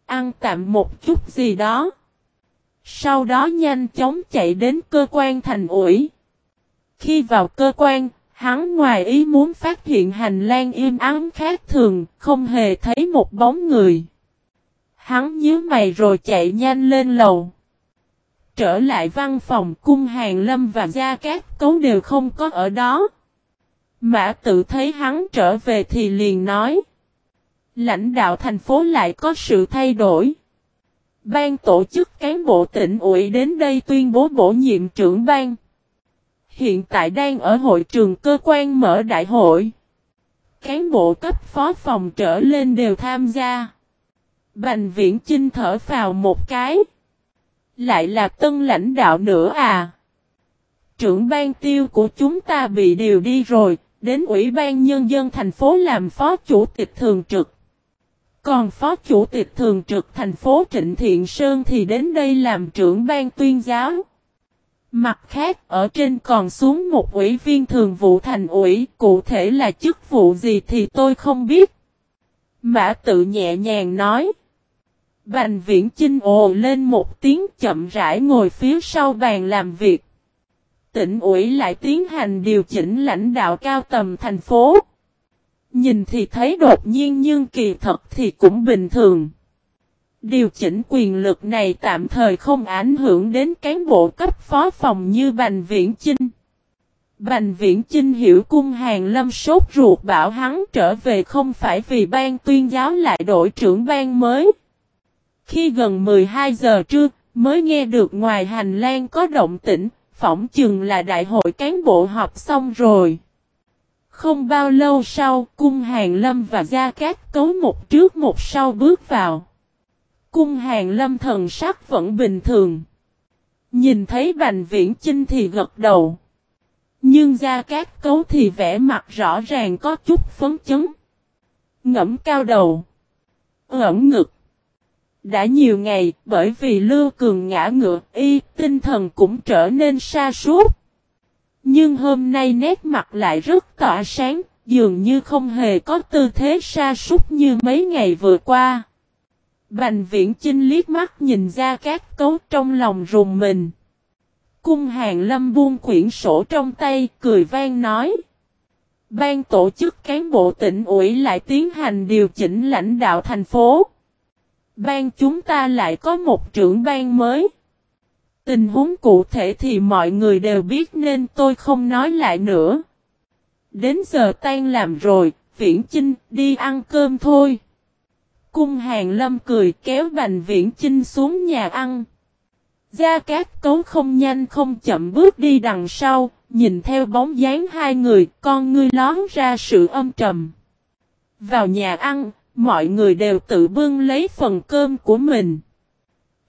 Ăn tạm một chút gì đó. Sau đó nhanh chóng chạy đến cơ quan thành ủi. Khi vào cơ quan, hắn ngoài ý muốn phát hiện hành lang im ắng khác thường, không hề thấy một bóng người. Hắn nhíu mày rồi chạy nhanh lên lầu. Trở lại văn phòng, cung hàng lâm và gia cát cấu đều không có ở đó. Mã tự thấy hắn trở về thì liền nói. Lãnh đạo thành phố lại có sự thay đổi. Ban tổ chức cán bộ tỉnh ủy đến đây tuyên bố bổ nhiệm trưởng ban. Hiện tại đang ở hội trường cơ quan mở đại hội. Cán bộ cấp phó phòng trở lên đều tham gia. Bành viễn Chinh thở vào một cái. Lại là tân lãnh đạo nữa à. trưởng ban tiêu của chúng ta bị điều đi rồi, đến Ủy ban Nhân dân thành phố làm phó chủ tịch thường trực. Còn phó chủ tịch thường trực thành phố Trịnh Thiện Sơn thì đến đây làm trưởng ban tuyên giáo. Mặt khác ở trên còn xuống một ủy viên thường vụ thành ủy, cụ thể là chức vụ gì thì tôi không biết. Mã tự nhẹ nhàng nói. Bành viễn chinh ồ lên một tiếng chậm rãi ngồi phía sau bàn làm việc. Tỉnh ủy lại tiến hành điều chỉnh lãnh đạo cao tầm thành phố. Nhìn thì thấy đột nhiên nhưng kỳ thật thì cũng bình thường. Điều chỉnh quyền lực này tạm thời không ảnh hưởng đến cán bộ cấp phó phòng như Bành Viễn Chinh. Bành Viễn Chinh hiểu cung hàng lâm sốt ruột bảo hắn trở về không phải vì ban tuyên giáo lại đổi trưởng ban mới. Khi gần 12 giờ trưa, mới nghe được ngoài hành lang có động tĩnh, phỏng chừng là đại hội cán bộ họp xong rồi. Không bao lâu sau, cung hàng lâm và gia cát cấu một trước một sau bước vào. Cung hàng lâm thần sắc vẫn bình thường. Nhìn thấy bành viễn chinh thì gật đầu. Nhưng gia cát cấu thì vẻ mặt rõ ràng có chút phấn chấn. Ngẫm cao đầu. Ẩn ngực. Đã nhiều ngày, bởi vì Lưu Cường ngã ngựa, y, tinh thần cũng trở nên sa sút Nhưng hôm nay nét mặt lại rất tỏa sáng, dường như không hề có tư thế sa sút như mấy ngày vừa qua. Bành viễn chinh liếc mắt nhìn ra các cấu trong lòng rùng mình. Cung hàng lâm buông quyển sổ trong tay, cười vang nói. Ban tổ chức cán bộ tỉnh ủy lại tiến hành điều chỉnh lãnh đạo thành phố. Ban chúng ta lại có một trưởng ban mới. Tình huống cụ thể thì mọi người đều biết nên tôi không nói lại nữa. Đến giờ tan làm rồi, viễn chinh đi ăn cơm thôi. Cung hàng lâm cười kéo bành viễn chinh xuống nhà ăn. Gia Cát Cấu không nhanh không chậm bước đi đằng sau, nhìn theo bóng dáng hai người, con ngươi lón ra sự âm trầm. Vào nhà ăn, mọi người đều tự bưng lấy phần cơm của mình.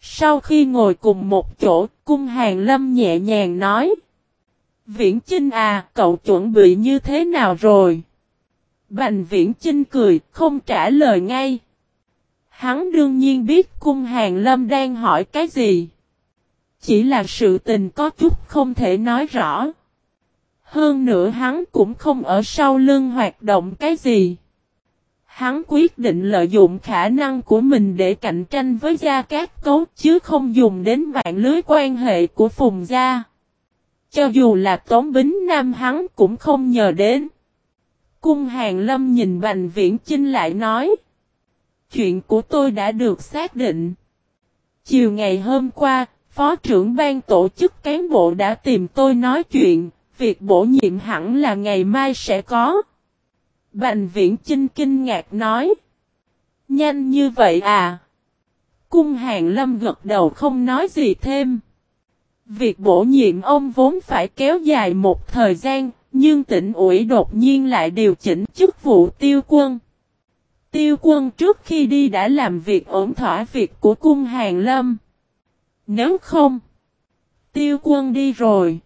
Sau khi ngồi cùng một chỗ, cung hàng lâm nhẹ nhàng nói. Viễn Chinh à, cậu chuẩn bị như thế nào rồi? Bành Viễn Chinh cười, không trả lời ngay. Hắn đương nhiên biết cung hàng lâm đang hỏi cái gì. Chỉ là sự tình có chút không thể nói rõ. Hơn nữa hắn cũng không ở sau lưng hoạt động cái gì. Hắn quyết định lợi dụng khả năng của mình để cạnh tranh với Gia Cát Cấu chứ không dùng đến mạng lưới quan hệ của Phùng Gia. Cho dù là Tống Bính Nam hắn cũng không nhờ đến. Cung Hàng Lâm nhìn Bành Viễn Chinh lại nói. Chuyện của tôi đã được xác định. Chiều ngày hôm qua, Phó trưởng ban tổ chức cán bộ đã tìm tôi nói chuyện, việc bổ nhiệm hẳn là ngày mai sẽ có. Bành viễn trinh kinh ngạc nói. Nhanh như vậy à? Cung hàng lâm gật đầu không nói gì thêm. Việc bổ nhiệm ông vốn phải kéo dài một thời gian, nhưng tỉnh ủy đột nhiên lại điều chỉnh chức vụ tiêu quân. Tiêu quân trước khi đi đã làm việc ổn thỏa việc của cung hàng lâm. Nếu không, tiêu quân đi rồi.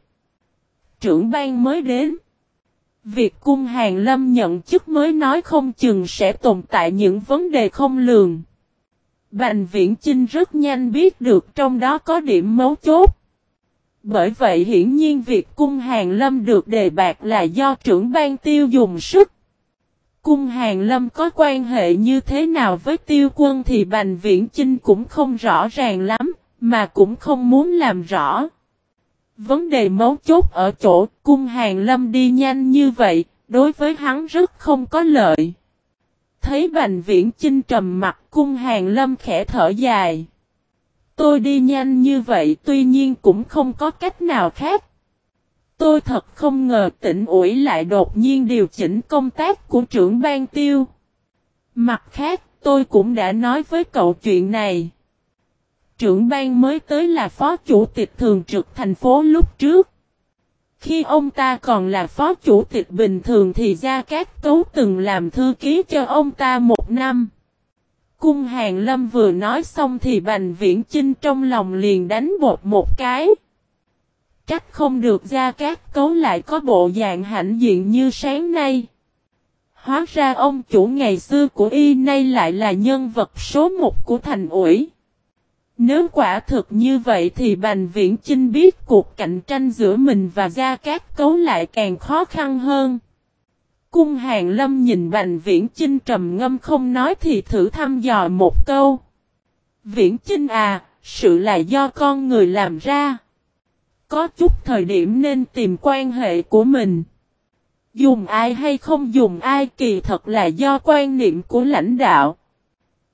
Trưởng ban mới đến. Việc cung hàng lâm nhận chức mới nói không chừng sẽ tồn tại những vấn đề không lường. Bành viễn Chinh rất nhanh biết được trong đó có điểm mấu chốt. Bởi vậy hiển nhiên việc cung hàng lâm được đề bạc là do trưởng ban tiêu dùng sức. Cung hàng lâm có quan hệ như thế nào với tiêu quân thì Bành Viễn Chinh cũng không rõ ràng lắm, mà cũng không muốn làm rõ. Vấn đề mấu chốt ở chỗ cung hàng lâm đi nhanh như vậy, đối với hắn rất không có lợi. Thấy Bành Viễn Chinh trầm mặt cung hàng lâm khẽ thở dài. Tôi đi nhanh như vậy tuy nhiên cũng không có cách nào khác. Tôi thật không ngờ tỉnh ủi lại đột nhiên điều chỉnh công tác của trưởng ban tiêu. Mặt khác, tôi cũng đã nói với cậu chuyện này. Trưởng ban mới tới là phó chủ tịch thường trực thành phố lúc trước. Khi ông ta còn là phó chủ tịch bình thường thì Gia Cát Cấu từng làm thư ký cho ông ta một năm. Cung Hàng Lâm vừa nói xong thì Bành Viễn Chinh trong lòng liền đánh bột một cái. trách không được gia cát cấu lại có bộ dạng hãnh diện như sáng nay. Hóa ra ông chủ ngày xưa của y nay lại là nhân vật số một của thành ủi. Nếu quả thực như vậy thì Bành Viễn Chinh biết cuộc cạnh tranh giữa mình và Gia Cát Cấu lại càng khó khăn hơn. Cung Hàng Lâm nhìn Bành Viễn Chinh trầm ngâm không nói thì thử thăm dò một câu. Viễn Chinh à, sự là do con người làm ra. Có chút thời điểm nên tìm quan hệ của mình. Dùng ai hay không dùng ai kỳ thật là do quan niệm của lãnh đạo.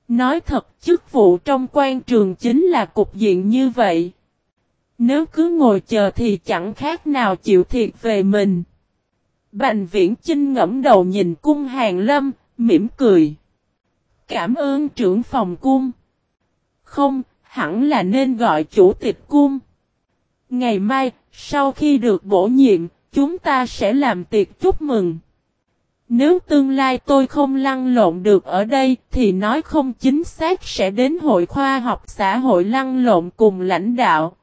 Nói thật chức vụ trong quan trường chính là cục diện như vậy. Nếu cứ ngồi chờ thì chẳng khác nào chịu thiệt về mình. Bành viễn Trinh ngẫm đầu nhìn cung hàng lâm, mỉm cười. Cảm ơn trưởng phòng cung. Không, hẳn là nên gọi chủ tịch cung. Ngày mai, sau khi được bổ nhiệm, chúng ta sẽ làm tiệc chúc mừng. Nếu tương lai tôi không lăn lộn được ở đây, thì nói không chính xác sẽ đến hội khoa học xã hội lăn lộn cùng lãnh đạo.